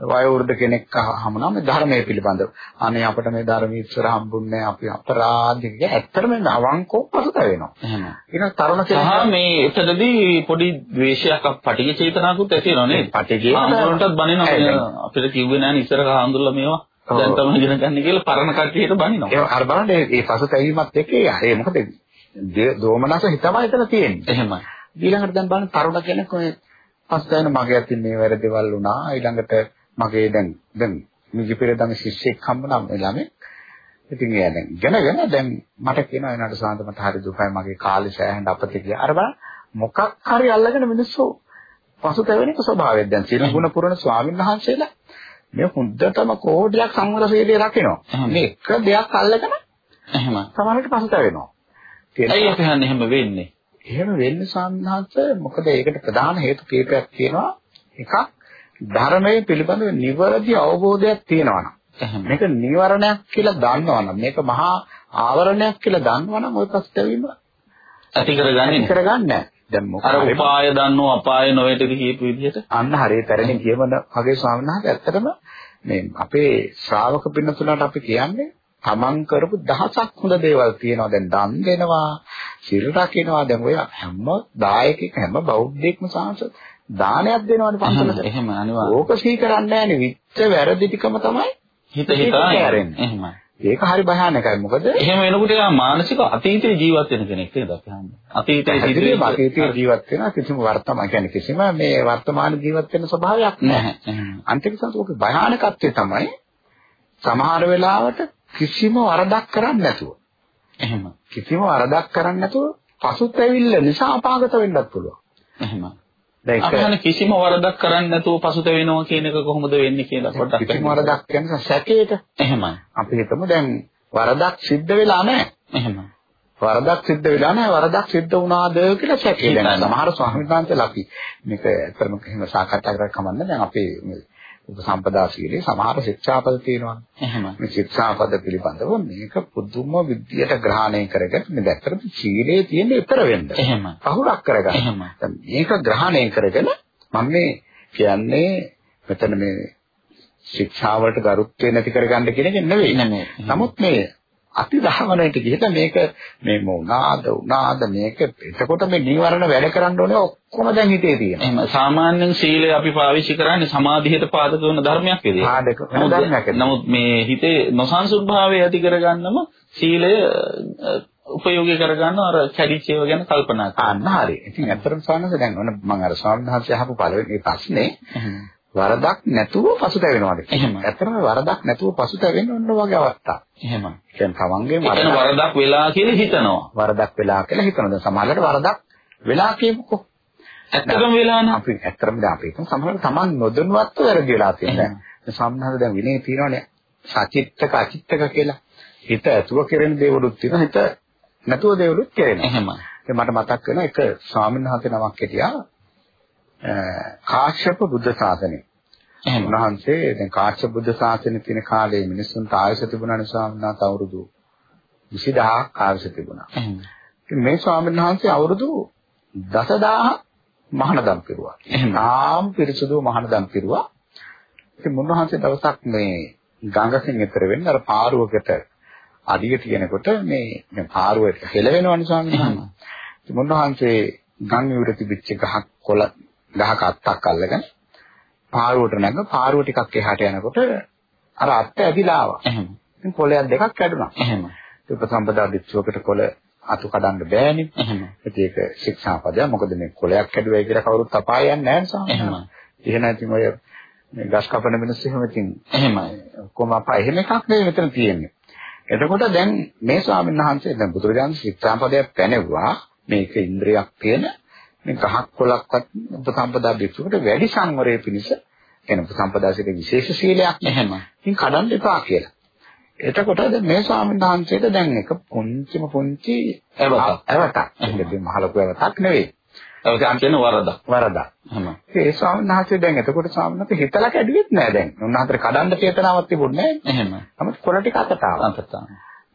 වයෝවෘද්ධ කෙනෙක් හමුනම ධර්මයේ පිළිබඳව. අනේ අපිට මේ ධර්මයේ ඉස්සර හම්බුන්නේ අපි අපරාධික ඇත්තටම අවංකව පසුතැවෙනවා.
එහෙම.
ඒක තරුණ
සහ
කෙනෙක්
මේ එතනදී පොඩි ද්වේෂයක් පටිඝ චේතනාවකුත් ඇති වෙනවා නේද?
පටිඝය
ආන්දරන්ටත් බනිනවා අපිට කිව්වේ නෑනේ ඉස්සර කාන්දුල්ලා මේවා දැන් තමයි ඉගෙන ගන්න කියලා පරණ කට්ටියට බනිනවා.
ඒ අර බලන්න මේ පසුතැවීමත් එක්ක ඒ මොකද දෝමනස හිතමයි එතන තියෙන්නේ.
එහෙමයි.
ඊළඟට දැන් බලන්න තරුණ කෙනෙක් ඔය පස්තැන මගේ අතින් මේ වැරදිවල් වුණා. ඊළඟට මගේ දැන් දැන් මිජි පෙරදම ශිෂ්‍යෙක් හම්බුනා මේ ළමයි. ඉතින් එයා දැන් ඉගෙනගෙන දැන් මට කියනවා එනට සාන්ත මට හරි දුකයි මගේ කාලේ සෑහෙන අපතේ කියලා. අර බලන්න මොකක් හරි අල්ලගෙන මිනිස්සු පසුතැවෙන එක ස්වභාවයක්. දැන් සීල ගුණ පුරන ස්වාමීන් වහන්සේලා මේ හොඳටම කෝටියක් සංවර සීලය රකිනවා.
එහෙම.
මේ එක දෙයක් අල්ලගෙන
එහෙමයි.
සමහරවිට පසුතැවෙනවා.
ඇයි අපි හන්නේ එහෙම වෙන්නේ?
එහෙම වෙන්නේ සාන්හන්ස මොකද ඒකට ප්‍රධාන හේතු කීපයක් තියෙනවා. එකක් ධර්මයේ පිළිබඳව නිවැරදි අවබෝධයක් තියෙනවා නම්
එහෙම.
මේක නිවරණයක් කියලා දන්නවනම් මේක මහා ආවරණයක් කියලා දන්නවනම් ওই පස්තවීම
ඇති කරගන්නේ.
කරගන්නේ නැහැ. දැන් මොකද
අර උපාය දන්නෝ අපාය නොවේද කියපු විදිහට
අන්න හරිය පැරණි කියවන වගේ ස්වාමීන් වහන්සේ ඇත්තටම මේ අපේ ශ්‍රාවක පින්නතුලට අපි කියන්නේ තමන් කරපු දහසක් හොඳ දේවල් තියෙනවා දැන් දන් දෙනවා සිල් රකින්නවා දැන් ඔය හැම දායකෙක් හැම බෞද්ධයෙක්ම සාංශ දානයක් දෙනවනේ පන්සලට
එහෙම අනිවාර්යයෙන්.
ඕක සිහි කරන්නේ නැහැනේ විච්ච වැරදි ටිකම තමයි
හිත හිතා
හැරෙන්නේ.
එහෙමයි.
ඒක හරි භයානකයි මොකද
එහෙම වෙනකොට එයා මානසික අතීතයේ ජීවත් වෙන කෙනෙක් නේද අපි හන්නේ. අතීතයේ සිදුවෙච්ච-
අතීතයේ ජීවත් වෙන කිසිම වර්තමාන කියන්නේ කිසිම මේ වර්තමාන ජීවත් වෙන ස්වභාවයක් නැහැ. අන්තිම සංසෝක භයානකත්වය තමයි සමහර වෙලාවට කිසිම වරදක් කරන්නේ නැතුව
එහෙම.
කිසිම වරදක් කරන්නේ නැතුව පසුතැවිල්ල නිසා අපාගත වෙන්නත් පුළුවන්.
එහෙම.
දැන්
කිසිම වරදක් කරන්නේ නැතුව පසුතැවෙනවා කියන එක කොහොමද වෙන්නේ කියලා පොඩ්ඩක්
කිසිම වරදක් කියන්නේ සැකේට
එහෙමයි.
අපි හිතමු දැන් වරදක් සිද්ධ වෙලා නැහැ.
එහෙම.
වරදක් සිද්ධ වෙලා නැහැ වරදක් සිද්ධ වුණාද කියලා සැකේ. දැන්. සමහර ස්වාමීන් වහන්සේලා අපි මේක ඇත්තටම එහෙම සාකච්ඡා කරලා කමන්න දැන් අපේ උපසම්පදා සීලේ සමහර ශික්ෂාපද තියෙනවා.
එහෙම.
මේ ශික්ෂාපද පිළිබඳව මේක පුදුම විද්‍යට ග්‍රහණය කරගෙන මේ දැක්කට සීලේ තියෙන ඊතර වෙන්න.
එහෙම.
පහුරක් කරගන්න.
එහෙම.
මේක ග්‍රහණය කරගෙන මම මේ කියන්නේ මෙතන මේ ශික්ෂාවලට ගරුත්වය නැති කරගන්න කියන එක නෙවෙයි. නමුත් මේ අති දහවනට ගිහින් මේක මේ මොනාද උනාද මේක එතකොට මේ නීවරණ වැඩ කරන්න ඕනේ ඔක්කොම දැන් හිතේ තියෙනවා.
එහෙම සාමාන්‍යයෙන් සීලය අපි පාවිච්චි කරන්නේ සමාධියට පාදක වෙන ධර්මයක් විදියට.
පාදක වෙන ධර්මයක්.
නමුත් මේ හිතේ නොසන්සුන්භාවය ඇති කරගන්නම සීලය උපයෝගී කරගන්න අර කැඩිච්ච ඒවා ගැන කල්පනා කරන්න.
අන්න හරි. ඉතින් ඇත්තටම සානස දැන් මම අර ස්වාමීන් වහන්සේ අහපු පළවෙනි ප්‍රශ්නේ. වරදක් නැතුව පසුතැවෙනවද
එහෙම.
කියලා. ඇත්තටම වරදක් නැතුව පසුතැවෙන්න ඕන වගේ අවස්ථා.
එහෙම.
කියන්නේ තමන්ගේ වරදක්
වෙලා කියලා හිතනවා.
වරදක් වෙලා කියලා හිතනවා. දැන් සමහරවිට වරදක් වෙලා කියමුකෝ.
ඇත්තටම වෙලා නම්
අපි ඇත්තටම දැන් අපි හිතමු සමහරවිට තමන් නොදැනුවත්ව වැරදි වෙලා තියෙනවා. දැන් සම්හද දැන් විනය තියෙනවානේ සචිත්තක අචිත්තක කියලා. හිත ඇතුව කෙරෙන දේවලුත් තියෙනවා. හිත නැතුව දේවලුත් කෙරෙනවා.
එහෙම.
ඉතින් මට මතක් වෙන එක ස්වාමීන් වහන්සේ නමක් හිටියා කාශ්‍යප බුද්ධ ශාසනය. උන්වහන්සේ දැන් කාශ්‍යප බුද්ධ ශාසනය තියෙන කාලේ මිනිස්සුන්ට ආයුෂ තිබුණානේ ස්වාමීන් වහන්සේ අවුරුදු 20000ක් ආයුෂ තිබුණා. ඉතින් මේ ස්වාමීන් වහන්සේ අවුරුදු 10000 මහානදම් පිරුවා. තාම පිරිසුදු මහානදම් පිරුවා. ඉතින් මුන්වහන්සේ දවසක් මේ ගඟකින් එතර වෙන්න අර පාරුවකට අඩිය තියෙනකොට මේ මේ පාරුවට හෙලවෙනවනේ ස්වාමීන් වහන්සේ. ඉතින් මුන්වහන්සේ ගම් ඉවුර තිබිච්ච ගහක් කොළ ගහක අත්තක් අල්ලගෙන පාරුවට නැග පාරුව ටිකක් එහාට යනකොට අර අත්ත ඇදිලා ආවා.
එහෙම.
ඉතින් කොළයක් දෙකක් කැඩුනා.
එහෙම.
උපසම්පදා දිච්චුවකට කොළ අතු කඩන්න බෑනේ.
එහෙම.
ඒක ශික්ෂාපදයක්. මොකද මේ කොලයක් හැදුවයි කියලා කවුරුත් අපාය යන්නේ නැහැ නේ
එහෙම.
එහෙනම් ඉතින් ඔය මේ ගස් කපන මිනිස්සු එහෙම ඉතින්
එහෙමයි.
කොහොම අපාය එහෙම එකක් නෙවෙයි මෙතන තියෙන්නේ. එතකොට දැන් මේ ස්වාමීන් වහන්සේ දැන් බුදුරජාණන් ශික්ෂාපදයක් පැනෙවුවා මේක ඉන්ද්‍රියක් තියෙන මේ ගහක් කොලක්වත් උපසම්පදා භික්ෂුවට වැඩි සංවරයේ පිණිස කියන උපසම්පදාසික විශේෂ සීලයක්
එහෙම.
ඉතින් කඩන්න එපා කියලා. එතකොට මේ ස්වාමීන් වහන්සේට දැන් එක පුංචිම පුංචි.
එහෙම.
ඒක මහලොකු ඇවතක් නෙවෙයි.
ඒක කියන වරදක්.
වරදක්.
එහෙම.
ඒ ස්වාමීන් වහන්සේ දැන් එතකොට ස්වාමීන් වහන්සේ හිතලා කැඩුවෙත් නෑ දැන්. උන්වහන්සේ කඩන්න චේතනාවක් තිබුණේ නෑ.
එහෙම.
නමුත් කොළ ටික අතට ආවා.
අන්තතාව.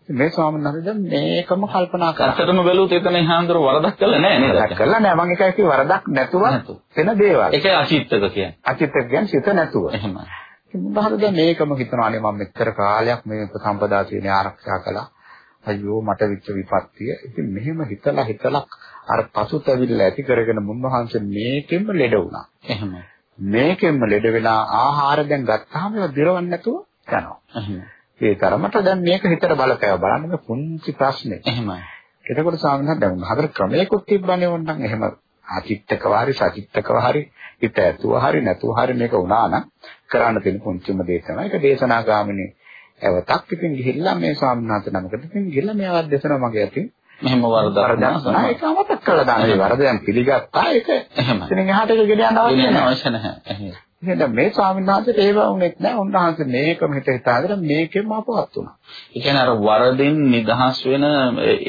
මේ ස්වාමීන් වහන්සේ මේකම කල්පනා කරා.
ඇත්තටම බැලුවොත් එතන හාන්දර වරදක් කළා නෑ නේද?
වරදක් කළා නෑ මම එකයි කිව්වේ වරදක් නැතුව. වෙන දේවල්.
ඒකයි අචිත්තක කියන්නේ.
අචිත කියන්නේ සිත නැතුව.
එහෙමයි.
මුදහර දැන් මේකම හිතනවානේ මම මෙච්චර කාලයක් මේ උපසම්පදා තියෙන ආරක්ෂා කළා. අයියෝ මට විච්ච විපත්තිය. ඉතින් මෙහෙම හිතලා හිතලා අර පසුතැවිල්ල ඇති කරගෙන මුන්වහන්සේ මේකෙන්ම ලෙඩ වුණා.
එහෙමයි.
මේකෙන්ම ලෙඩ වෙලා ආහාර දැන් ගත්තාම ඒවා දිරවන්නේ නැතුව යනවා.
එහෙමයි.
ඒ තරමට දැන් මේක හිතට බලපෑව බලන්න මේ පුංචි ප්‍රශ්නේ.
එහෙමයි.
එතකොට ස්වාමීන් වහන්සේ දැන් හතර ක්‍රමයකට තිබ්බනේ ඕනනම් එහෙම ආචිත්තකව හරි සචිත්තකව හරි හිත ඇතුව හරි නැතුව හරි මේක වුණා නම් කරන්න තියෙන පුංචිම දේ තමයි. ඒක දේශනා ගාමිනේ එවතක් ඉතින් ගිහිල්ලා මේ වහන්සේ නමකට ඉතින් ගිහිල්ලා මේවත් දේශනා මගේ අතින්
මෙහෙම වරදක්
නැහැ ඒක අමතක කළා දාන ඒ වරද දැන් පිළිගත්තා. ඒක
එහෙමයි.
ඉතින් එහාට ඒක ගෙන යන්න අවශ්‍ය නැහැ එහෙනම් මේ ස්වාමීන් වහන්සේට ඒව වුණෙත් නැහැ උන්වහන්සේ මේකම හිත හිතාගෙන මේකෙම අපවත් වුණා
ඒ කියන්නේ අර වරදින් නිදහස් වෙන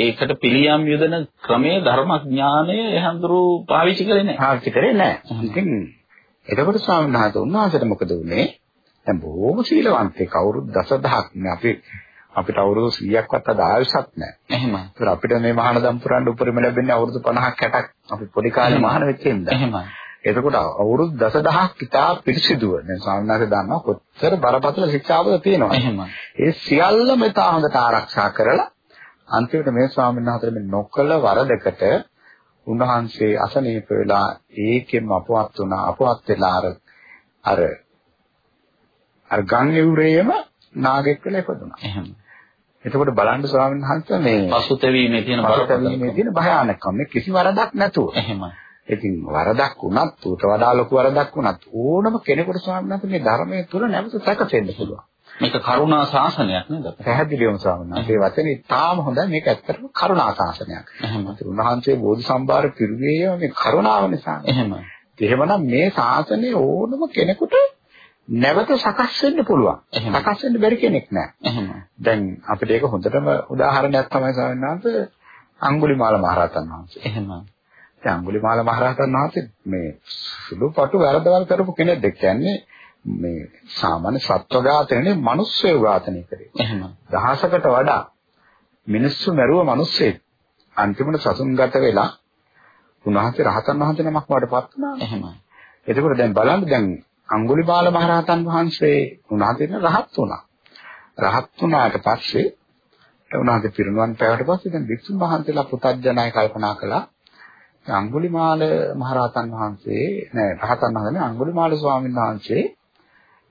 ඒකට පිළියම් යොදන ක්‍රමයේ ධර්මඥානය එහන්දුරු පාවිච්චි කරේ නැහැ.
පාවිච්චි කරේ නැහැ ඉතින් එතකොට ස්වාමීන් වහන්සේ උන්වහන්සේට මොකද වුනේ දැන් බොහොම සීලවන්තයෙක් අවුරුදු දසදහක් නේ අපි අපිට අවුරුදු 100ක්වත් අද ආයුෂක් නැහැ.
එහෙමයි.
ඒත් අපිට මේ මහානදම් පුරන්න උපරිම ලැබෙන්නේ අවුරුදු 50ක් 60ක් අපි පොඩි කාලේ මහාන වෙච්ච ඉඳලා.
එහෙමයි.
එතකොට අවුරුදු දසදහක් ඉතා පිරිසිදුව දැන් ස්වාමීන් වහන්සේ දන්නවා කොච්චර බරපතල ශික්ෂාවද තියෙනවා.
එහෙමයි.
ඒ සියල්ලම ඉතා හොඳට ආරක්ෂා කරලා අන්තිමට මේ ස්වාමීන් වහන්සේ මේ නොකල වරදකට උන්වහන්සේ අසනීප වෙලා ඒකෙන් අපවත් වුණා අපවත් වෙලා අර අර අර ගම් යුරේම නාගෙක් වෙලා ඉපදුනා.
එහෙම.
එතකොට බලන්න ස්වාමීන් වහන්සේ මේ
පසුතැවීමේ තියෙන
පසුතැවීමේ තියෙන භයානකම කිසි වරදක් නැතුව.
එහෙමයි.
ඉතින් වරදක් වුණත් ඌට වඩා ලොකු වරදක් වුණත් ඕනම කෙනෙකුට ස්වාමීන් වහන්සේ මේ ධර්මයේ තුල නැවත සැකසෙන්න පුළුවන්.
මේක කරුණා ශාසනයක් නේද?
පැහැදිලිවම ස්වාමීන් වහන්සේ වචනේ තාම හොඳයි මේක ඇත්තටම කරුණා ශාසනයක්. උන්වහන්සේ බෝධි සම්භාර පිරුවේ මේ කරුණාව නිසා.
එහෙමයි.
එහෙමනම් මේ ශාසනය ඕනම කෙනෙකුට නැවත සකස් වෙන්න පුළුවන්. සකස් වෙන්න බැරි කෙනෙක් නෑ.
එහෙම.
දැන් අපිට ඒක හොඳටම උදාහරණයක් තමයි ස්වාමීන් වහන්සේ අඟුලිමාල මහරහතන් වහන්සේ.
එහෙම.
දැන් අඟුලිමාල මහරහතන් වහන්සේ මේ සුළු පටු වැරදවල් කරපු කෙනෙක් දෙක් කියන්නේ මේ සාමාන්‍ය සත්ව ඝාතනයේ මිනිස්සු ඝාතනය කරේ.
එහෙම.
දහසකට වඩා මිනිස්සු මැරුව මිනිස්සෙක් අන්තිමට සසුන්ගත වෙලා උන්වහන්සේ රහතන් වහන්සේ නමක් වඩපත් වුණා.
එහෙම.
එතකොට දැන් බලන්න දැන් අඟුලිමාල මහරහතන් වහන්සේ උන්වහන්සේ රහත් වුණා. රහත් වුණාට පස්සේ උන්වහන්සේ පිරිනුවන් පෑවට පස්සේ දැන් වික්ෂුන් වහන්සේලා පුතත්ජනයි කල්පනා කළා අඟුලිමාල මහරහතන් වහන්සේ නෑ රහතන් වහන්සේ අඟුලිමාල ස්වාමීන් වහන්සේ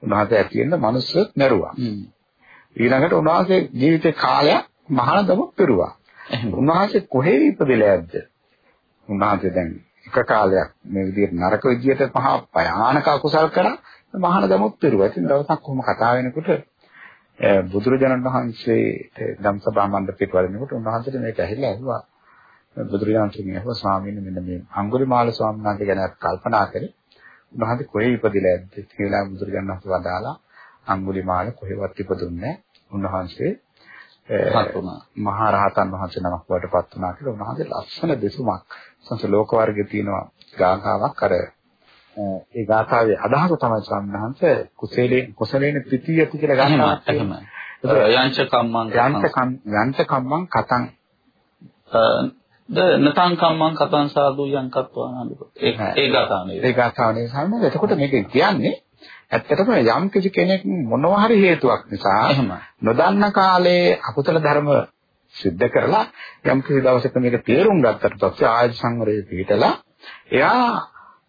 උන්වහන්සේ ඇති වෙන මිනිස්සුත් මැරුවා.
හ්ම්.
ඊළඟට උන්වහන්සේ ජීවිතේ කාලයක් මහානදම පෙරුවා. උන්වහන්සේ කොහේ ඉපදෙලා ඇද්ද? උන්වහන්සේ දැන් එක කාලයක් මේ විදිහට නරක විදිහට මහා භයානක අකුසල් කරා මහානදමොත් පෙරුවා. ඉතින් දවසක් කොහොම කතා වෙනකොට බුදුරජාණන් වහන්සේට ධම්සභා මණ්ඩපයට වඩිනකොට උන්වහන්සේට මේක ඇහිලා ඇහුවා. බුදුරජාණන් වහන්සේ ස්වාමීන් මෙන්න මේ අඟුලිමාල ස්වාමීන් වහන්සේ ගැන කල්පනා කරේ. උන්වහන්සේ කොහේ ඉපදිලා ඇද්ද කියලා බුදුරජාණන් වහන්සේ වදාලා අඟුලිමාල කොහෙවත් ඉපදුන්නේ. උන්වහන්සේ. මහා රහතන් වහන්සේ නමක් වඩපත් වුණා කියලා උන්වහන්සේ ලස්සන දෙසුමක් සංස ලෝක වර්ගයේ තියෙනවා ගාථාවක් අර ඒ ගාථාවේ අදහස තමයි ස්වාමීන් වහන්සේ කුසලේ කුසලේන ත්‍රිතියති කියලා ගන්නවා
එහෙම. යංච කම්මං
යන්ත කම්මං කතං
ද නතං කම්මං කතං සාදු යං කත්වා නන්දු. ඒ ගාථානේ.
ඒ ගාථාවනේ සම්මත එතකොට මේක කියන්නේ ඇත්තටම යම් කිසි කෙනෙක් මොනවා හරි හේතුවක් නිසා. නොදන්න කාලේ අකුසල ධර්ම සිද්ධ කරලා යම් කිසි දවසක මේක තේරුම් ගත්තට පස්සේ ආයත සංවරයේ පිටලා එයා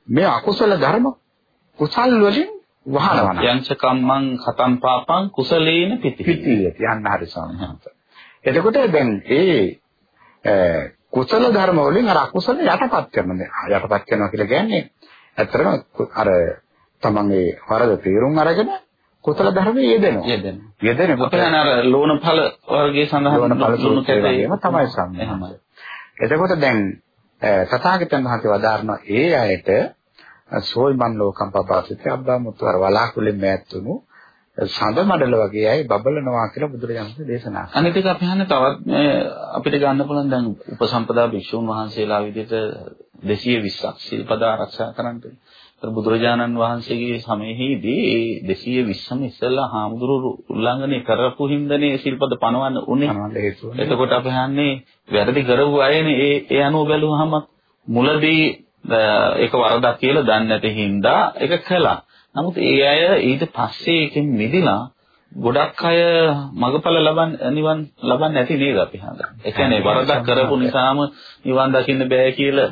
මේ අකුසල ධර්ම කුසල් වලින් වහනවා.
යංච කම්මං කතං පාපං කුසලේන පිති.
පිටිය යන්න හරි වහන්සේ. එතකොට දැන් ඒ කුසල ධර්ම වලින් අර අකුසල යටපත් කරනවා. යටපත් කරනවා කියලා කියන්නේ ඇත්තටම අර තමන්ගේ වරද තේරුම් අරගෙන කුසල ධර්මයේ යෙදෙනවා.
යෙදෙනවා.
යෙදෙන
කොට අර ලෝණඵල වර්ගයේ සඳහන්
ලෝණ ඵල
ලුණු
සූත්‍රයේම තමයි. සම්මත. එතකොට දැන් තථාගතයන් වහන්සේ වදාारणා ඒ අයට සෝයිමන් ලෝකම් පපාසිතේ අබ්බාමුතුවර වලාකුලෙන් මෑත් වුණු සඳ මඩල වගේ අය බබලනවා කියලා බුදුරජාණන් දේශනා කළා.
අනිත් එක අපි හන්නේ තවත් අපිට ගන්න පුළුවන් දැන් උපසම්පදා භික්ෂුන් වහන්සේලා විදිහට 220ක් සිල්පද ආරක්ෂා කරන්නට. ඒතර බුදුරජාණන් වහන්සේගේ සමයේදී ඒ 220ම ඉස්සෙල්ලා හාමුදුරු උල්ලංඝනය කරපු හින්දානේ සිල්පද පනවන්න උනේ. එතකොට අපි හන්නේ වැරදි කරපු අයනේ ඒ ඒ අනුව බැලුවහම මුලදී ඒක වරදක් කියලා දන්නේ නැති හින්දා ඒක කළා. නමුත් ඒ අය ඊට පස්සේ එකෙන් මිදිලා ගොඩක් අය මගඵල ලබන් නිවන් ලබන්නේ නැති නේද අපි හඳා. ඒ කියන්නේ වරදක් කරපු නිසාම නිවන් දකින්න බෑ කියලා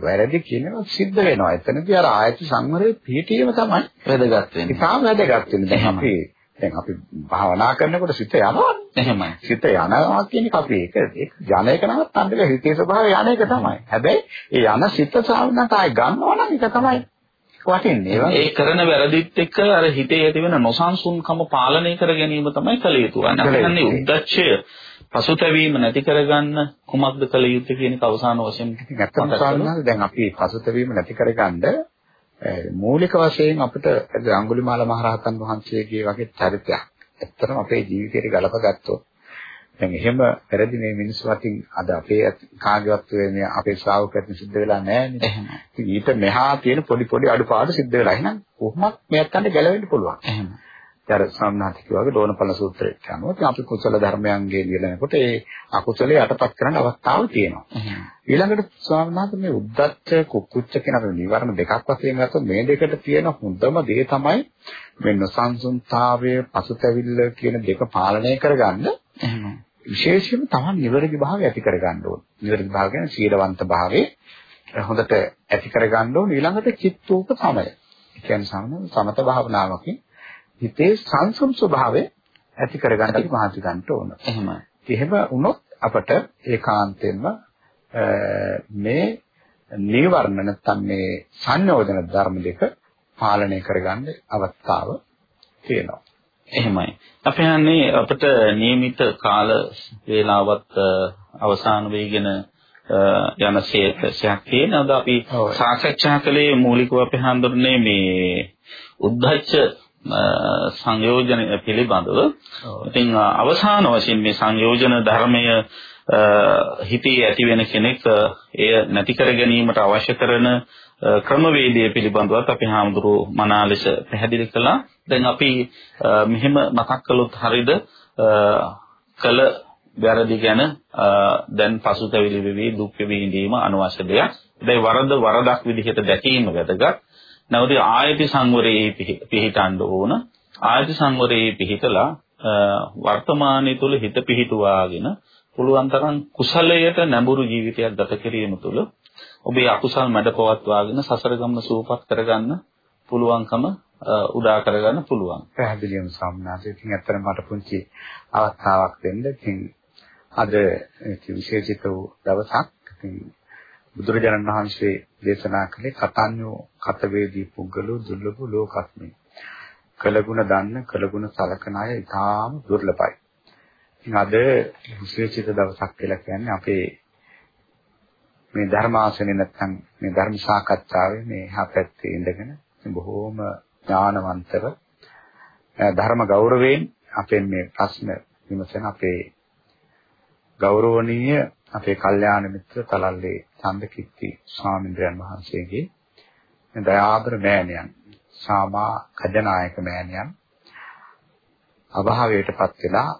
වැරදි කියනවා සිද්ධ වෙනවා. එතනදී අර ආයත සංවරයේ පිහිටීම තමයි
වැදගත් වෙන්නේ.
ඉතාම වැදගත් වෙන්නේ. දැන් අපි දැන් අපි භාවනා කරනකොට සිත යනවා.
එහෙමයි.
සිත යනවා කියන එක අපි ඒක ඒක යන එක නවත් අන්තිම හිතේ ස්වභාවය යන එක තමයි. හැබැයි ඒ යන සිත සාවනට ආයි ගන්නවා නම් ඒක තමයි වටින්නේ.
ඒ කරන වැරදිත් එක්ක අර හිතේ ඇති වෙන නොසන්සුන්කම පාලනය කර ගැනීම තමයි කළ යුතු. අනේ උද්දච්චය. පසුතැවීම නැති කරගන්න කුමක්ද කළ යුත්තේ කියන එක අවසාන වශයෙන්
ඉතින් ඇත්තම සාමාන්‍යයෙන් දැන් අපි පසුතැවීම නැති කරගන්න මූලික වශයෙන් අපිට අඟුලිමාල මහරහතන් වහන්සේගේ වගේ චරිතයක්. ඇත්තටම අපේ ජීවිතේට ගලපගත්තොත් දැන් එහෙම වැරදි මේ මිනිස්සු අතින් අද අපේ කාගේවත් මේ අපේ ශ්‍රාවකයන් සිද්ධ වෙලා නැහැ. ඉතින් ඊට මෙහා තියෙන පොඩි පොඩි අඩුපාඩු සිද්ධ වෙලා. එහෙනම් කොහොමත් මෙයත් අන්න ගැලවෙන්න පුළුවන්.
එහෙමයි.
අර සම්නාතික වගේ දෝනපල සූත්‍රයට අනුව අපි කුසල ධර්මයන්ගේ නිලනකොට ඒ අකුසලයේ යටපත් කරන්න අවස්ථාව තියෙනවා. ඊළඟට ස්වාමීන් වහන්සේ මේ උද්දච්ච කුක්කුච්ච කියන අපේ නිවර්ණ දෙකක් වශයෙන් ගත්තොත් මේ දෙකට තියෙන හොඳම දේ තමයි මේ නොසන්සුන්තාවය පසුතැවිල්ල කියන දෙක පාලනය කරගන්න. විශේෂයෙන්ම තමන් නිවැරදි භාවය ඇති කරගන්න ඕන. නිවැරදි භාවය කියන්නේ සීලවන්ත භාවයේ හොඳට ඇති කරගන්න ඕන ඊළඟට චිත්තූප සමය. ඒ කියන්නේ සමත භාවනාවකින් හිතේ සංසුම් ස්වභාවය ඇති කරගන්න අපි මහන්සි ගන්න ඕන.
එහෙමයි.
එහෙම වුණොත් අපට ඒකාන්තයෙන්ම මේ නීවරණ නැත්තම් මේ සංයෝජන ධර්ම දෙක පාලනය කරගන්න අවස්ථාව තියෙනවා.
එහෙමයි. අපි හන්නේ අපිට નિયમિત කාල වේලාවත් අවසන් වෙගෙන යන ශේෂයක් තියෙනවද අපි සාකච්ඡා කළේ මූලිකව අපි හඳුන්නේ මේ උද්ධච්ච සංයෝජන පිළිබඳව. ඉතින් අවසාන වශයෙන් මේ සංයෝජන ධර්මය හිතේ ඇති වෙන කෙනෙක් එය නැති කර ගැනීමට අවශ්‍ය කරන ක්‍රමවේදය පිළිබඳවත් අපි හාමුදුරුවෝ මනා ලෙස පැහැදිලි කළා. දැන් අපි මෙහෙම මතක් කළොත් හරියද කල වැරදි ගැන දැන් පසුතැවිලි වෙවි දුක් විඳීම අනවශ්‍ය දෙයක්. දැන් වරද වරදක් විදිහට දැකීම වැදගත්. නැවත ආයති සංවරයේ පිහිටන්න ඕන. ආයති සංවරයේ පිහිටලා වර්තමානයේ තුල හිත පිහිටුවාගෙන පුළුවන් තරම් කුසලයට නැඹුරු ජීවිතයක් ගත කිරීම තුළ ඔබේ අකුසල් මැඩපවත්වාගෙන සසර ගමන සූපපත් කරගන්න පුළුවන්කම උදා කරගන්න පුළුවන්.
පැහැදිලිවම සම්මාස. ඉතින් ඇත්තටම මට පුංචි අවස්ථාවක් දෙන්න. ඉතින් අද විශේෂිත වූ දවසක්. ඉතින් බුදුරජාණන් වහන්සේ දේශනා කළේ කතඤ්ඤෝ කතවේදී පුද්ගලෝ දුර්ලභ ලෝකස්මේ. කලගුණ දන්න කලගුණ සලකන අය ඉතාම දුර්ලභයි. ඉතින් අද විශේෂිත දවසක් කියලා කියන්නේ අපේ මේ ධර්මාසනේ නැත්නම් මේ ධර්ම සාකච්ඡාවේ මේ එහා පැත්තේ ඉඳගෙන බොහෝම ඥානවන්තව ධර්ම ගෞරවයෙන් අපෙන් මේ ප්‍රශ්න විමසන අපේ ගෞරවනීය අපේ කල්යාණ මිත්‍ර තලල්ලේ චන්දකිත්ති ස්වාමීන් වහන්සේගේ දයාබර මෑණියන් සාමා කජනායක මෑණියන් අභාවයටපත් වෙලා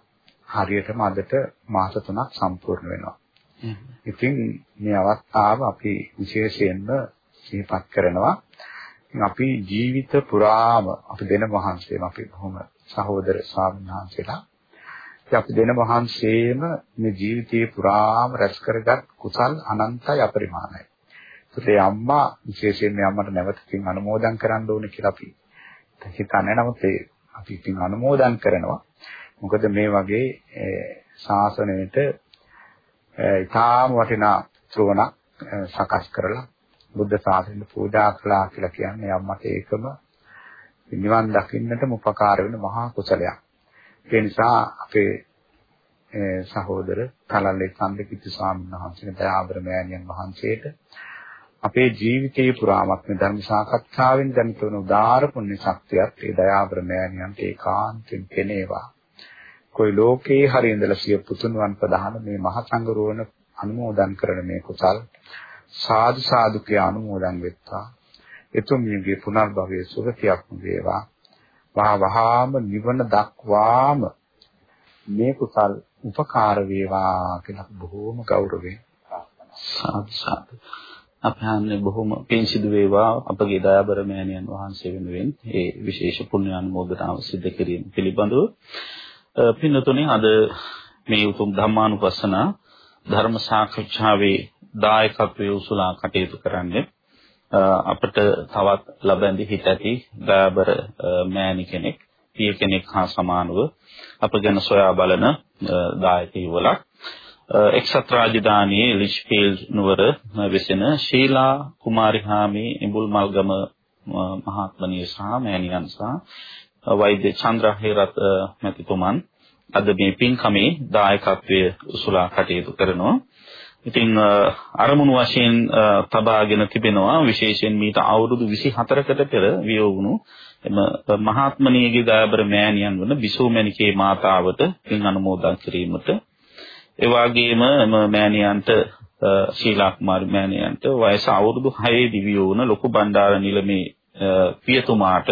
හරියටම අදට මාස 3ක් සම්පූර්ණ වෙනවා. ඉතින් මේ අවස්ථාව අපි විශේෂයෙන්ම සිහිපත් කරනවා. අපි ජීවිත පුරාම අපි දෙන වහන්සේම අපි කොහොම සහෝදර ස්වාමීන් වහන්සේලා අපි දෙන වහන්සේම මේ ජීවිතේ පුරාම රැස් කරගත් කුසල් අනන්තයි අපරිමාණයි. ඒකේ අම්මා විශේෂයෙන් මේ අම්මට නැවතින් අනුමෝදන් කරන්න ඕනේ කියලා අපි හිතන්නේ. නමුත් ඒ අපි ඉතින් අනුමෝදන් කරනවා. මොකද මේ වගේ ශාසනයට ඊටාම වටිනා ශ්‍රවණක් සකස් කරලා බුද්ධ ශාසනය පූජා කළා කියලා කියන්නේ අම්මට ඒකම නිවන් දකින්නටම උපකාර වෙන මහා කුසලයක්. ඒ නිසා අපේ සහෝදර කලල්ලේ සම්දකිත් ස්වාමීන් වහන්සේ දයාබර මෑණියන් වහන්සේට අපේ ජීවිතයේ පුරාමත් මේ ධර්ම සාකච්ඡාවෙන් දැනිට වන උදාාර පුණ්‍ය ශක්තියත් ඒ දයාබර මෑණියන්ට ඒකාන්තයෙන් කෙනේවා. કોઈ ලෝකේ හරි ඉඳලා සිය පුතුණුවන් ප්‍රදාන මේ මහ සංගරුවන අනුමෝදන් කරන මේ කුසල් සාදු සාදු කියා අනුමෝදන් වෙත්තා. එතුමියගේ පුනර්භවයේ සුගතියක්ම වේවා. වහා වහාම නිවන දක්වාම මේ කුසල් උපකාර වේවා කියලා බොහෝම ගෞරවයෙන්
සාදු සාදු අපහාන්නේ බොහොම පින් සිදු වේවා අපගේ දයාබර මෑණියන් වහන්සේ වෙනුවෙන් ඒ විශේෂ පුණ්‍ය අනුමෝදනාව සිදු කිරීම පිළිබඳව පින්නතුනේ අද මේ උතුම් ධම්මානුපස්සන ධර්ම සාකච්ඡාවේ දායකත්වයේ උසුලා කටයුතු කරන්නේ අපිට තවත් ලබැඳි හිත ඇති දයාබර මෑණි කෙනෙක් පිය කෙනෙක් හා සමානව අප ගැන සොයා බලන දායක යුවලක්. එක්සත් රාජධානියේ ලිච්ෆීල්ඩ් නුවර වෙසෙන ශීලා කුමාරිහාමි ඉඹුල් මල්ගම මහත්මනිය සහ මෑණියන් සහ වෛද්‍ය චන්ද්‍රහේරත් මැතිතුමන් අද මේ පින්කමේ දායකත්වයේ උසුලා කටයුතු කරනවා. ඉතින් අරමුණු වශයෙන් තබාගෙන තිබෙනවා විශේෂයෙන් මීට අවුරුදු 24කට පෙර වියවුණු එම මහත්මනියගේ දයාබර මෑණියන් වන බිසෝමණිකේ මාතාවට පින් අනුමෝදන් කිරීමට ඒ වගේම එම මෑණියන්ට ශීලා කුමාරි මෑණියන්ට වයස අවුරුදු 6 දිවි වුණ ලොකු බණ්ඩාර නිලමේ පියතුමාට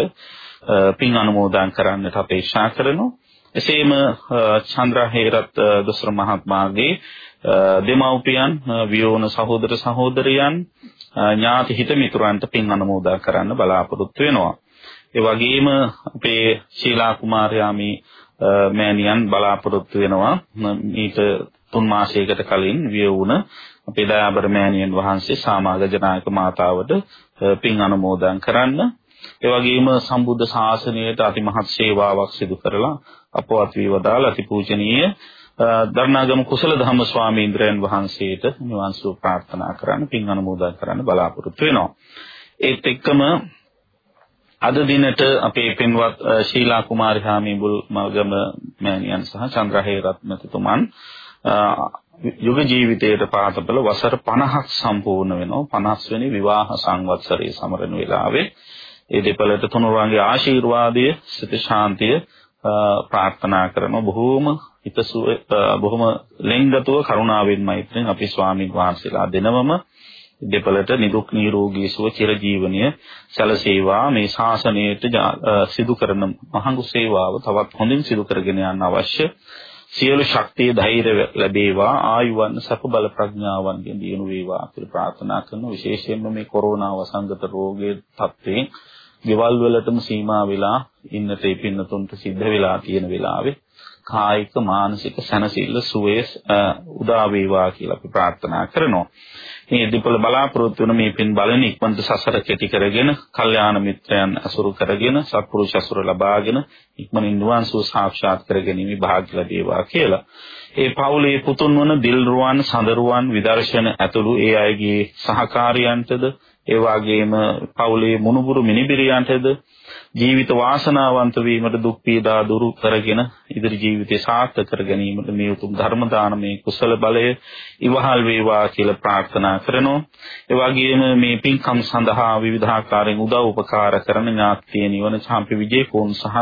පින් අනුමෝදන් කරන්නට අපේක්ෂා කරනවා. එසේම චන්ද්‍රා හේරත් දොස්තර මහත්මයාගේ දෙමව්පියන් වියෝන සහෝදර සහෝදරියන් ඥාති හිත මිතුරන්ට පින් අනුමෝදන් කරන්න බලාපොරොත්තු වෙනවා. ඒ වගේම අපේ ශීලා කුමාරයාමි මෑණියන් බලාපොරොත්තු වෙනවා ඊට තුන් මාසයකට කලින් විය වුණ අපේ දයාබර මෑණියන් වහන්සේ සාමාගජනායක මාතාවට පින් අනුමෝදන් කරන්න ඒ වගේම සම්බුද්ධ ශාසනයට අතිමහත් සේවාවක් සිදු කරලා අපවත් වේවදාල අතිපූජනීය දරණාගම කුසල ධම්ම ස්වාමීන්ද්‍රයන් වහන්සේට නිවන් සුව ප්‍රාර්ථනා කරන්න පින් අනුමෝදන් කරන්න බලාපොරොත්තු වෙනවා. ඒත් එක්කම අද දිනට අපේ පින්වත් ශීලා කුමාරි හාමිබුල් මල්ගම මෑණියන් සහ චන්ද්‍රහේ රත්නතුමන් යුග ජීවිතයට පාතබල වසර 50ක් සම්පූර්ණ වෙනවා 50 වෙනි විවාහ සංවත්සරයේ සමරන වෙලාවේ ඒ දෙපළට තුනුරුවන්ගේ ආශිර්වාදය සිත ශාන්තිය ප්‍රාර්ථනා කරන බොහෝම හිතසුව බොහොම ලෙන්ගතුව කරුණාවෙන් මෛත්‍රියෙන් අපි ස්වාමීන් වහන්සේලා දෙනවම දෙපළට නිදුක් නිරෝගී සුව චිරජීවනීය සැලසේවා. මේ ශාසනයට සිදු කරන මහඟු සේවාව තවත් හොඳින් සිදු කරගෙන යන්න අවශ්‍ය. සියලු ශක්තිය ධෛර්ය ලැබේවා. ආයුවන් සප බල ප්‍රඥාවන්ගෙන් දිනු වේවා කියලා ප්‍රාර්ථනා කරන විශේෂයෙන්ම මේ කොරෝනා වසංගත රෝගයේ තත්ත්වයෙන් ගෙවල් වලටම සීමා වෙලා ඉන්නට ඒ පින්නතුන්ට සිද්ධ වෙලා තියෙන වෙලාවේ කායික මානසික සැනසෙල්ල සුවය උදා වේවා කියලා අපි ප්‍රාර්ථනා කරනවා. මේ දීපල බලාපොරොත්තු වෙන මේ පින් බලන ඉක්මනට සසර කෙටි කරගෙන, කල්යාණ මිත්‍රයන් අසුරු කරගෙන, සත්පුරුෂ අසුර ලබාගෙන ඉක්මනින් නිවන් සුව සාක්ෂාත් කරගැනීමේ වාග්ය ලැබේවා කියලා. ඒ පවුලේ පුතුන් වන දිල්රුවන්, සඳරුවන්, විදර්ශන ඇතුළු ඒ අයගේ සහකාරියන්ටද ඒ වගේම පවුලේ මුණුබුරු මිනිබිරියන්ටද ජීවිත වාසනාවන්ත වීමට දුක් පීඩා දුරු කරගෙන ඉදිරි ජීවිතේ සාර්ථක කර ගැනීමට මේ උතුම් ධර්ම දානමේ කුසල බලය ඉවහල් වේවා කියලා ප්‍රාර්ථනා කරනවා. ඒ වගේම මේ පින්කම් සඳහා විවිධාකාරයෙන් උදව් උපකාර කරන ඥාතිය නිවන චාම්පි විජේකෝන් සහ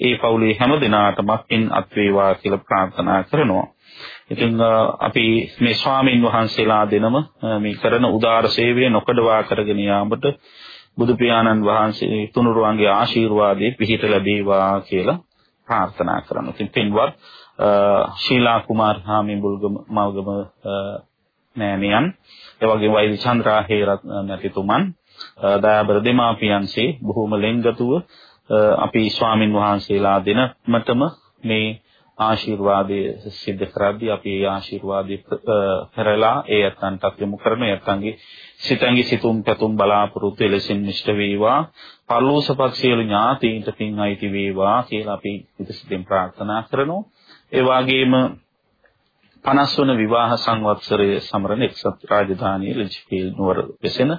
ඒ පවුලේ හැම දෙනාටම පින් අත් වේවා කියලා ප්‍රාර්ථනා කරනවා. ඉතින් අපි මේ ස්වාමින් වහන්සේලා දෙනම මේ කරන උදාර සේවය නොකඩවා කරගෙන යාමට බුදු පියාණන් වහන්සේ තුනුරුවන්ගේ ආශිර්වාදයේ පිහිට ලැබේවා කියලා ප්‍රාර්ථනා කරනවා. ඉතින් පින්වත් ශීලා කුමාර හාමිඹුල්ගම මල්ගම නෑනියන් එවැගේ වෛද්‍ය චන්ද්‍රා හේරත් නැතිතුමන් දයාබර දෙමාපියන්සේ බොහොම ලෙන්ගතුව අපි ස්වාමින් වහන්සේලා දෙනමතම මේ ආශිර්වාදයේ සිද්ධ කරද්දී අපි ඒ ආශිර්වාදේ පෙරලා ඒ ඇත්තන්ට යොමු කරන ඇත්තන්ගේ සිතංගි සිතුම් පැතුම් බලාපොරොත්තු එලෙසින් නිෂ්ඨ වේවා. පරලෝසපත් සියලු ඥාතීන්ට පින් අයිති වේවා කියලා අපි ඉතිසිතින් ප්‍රාර්ථනා කරනවා. ඒ වගේම 50 වන විවාහ සංවත්සරයේ සමරන එක්සත් රාජධානියේ ලිච්ඡවීල් නුවර වෙසෙන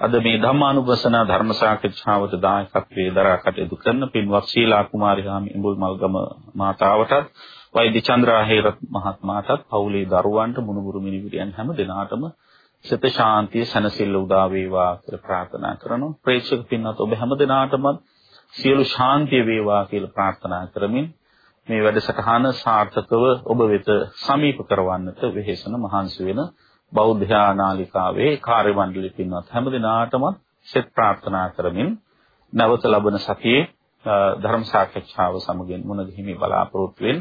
අද මේ ධම්මානුපස්සන ධර්ම සාකච්ඡාවට දායකත්වයේ දරා කටයුතු කරන පින්වත් ශීලා කුමාරි හාමි ඉඹුල් මල්ගම මාතාවටත් වෛද්‍ය චන්ද්‍රා හේරත් මහත්මයාටත් පවුලේ දරුවන්ට මුණුබුරු මිනිවිරියන් හැම දෙනාටම සිත ශාන්තිය සැනසෙල්ල උදා වේවා කියලා ප්‍රාර්ථනා කරනවා. ප්‍රේක්ෂක පින්වත් ඔබ හැම දෙනාටම සියලු ශාන්තිය වේවා කියලා ප්‍රාර්ථනා කරමින් මේ වැඩසටහන සාර්ථකව ඔබ වෙත සමීප කරවන්නට වෙහෙසන මහන්සි වෙන බෞද්ධ ආනාලිකාවේ කාර්ය මණ්ඩලෙ පින්වත් හැම දිනාටම සෙත් ප්‍රාර්ථනා කරමින් නැවත ලබන සතියේ ධර්ම සාකච්ඡාව සමගින් මුණ ගැහිමි බලාපොරොත්තු වෙන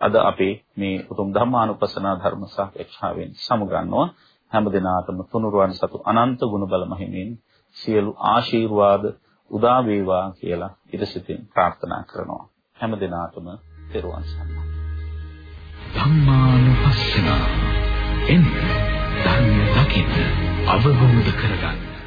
අද අපේ මේ උතුම් ධර්මානුපස්සනා ධර්ම සාකච්ඡාවෙන් සමුගන්නවා. හැම දිනාටම තුනුරුවන් සතු අනන්ත ගුණ බල මහිමින් සියලු ආශිර්වාද උදා වේවා කියලා ඉරසිතින් ප්‍රාර්ථනා කරනවා. හැම දිනාටම තෙරුවන් සරණයි.
ධම්මානුපස්සන එන්න. ධර්මය දකින්න අවබෝධ කරගන්න.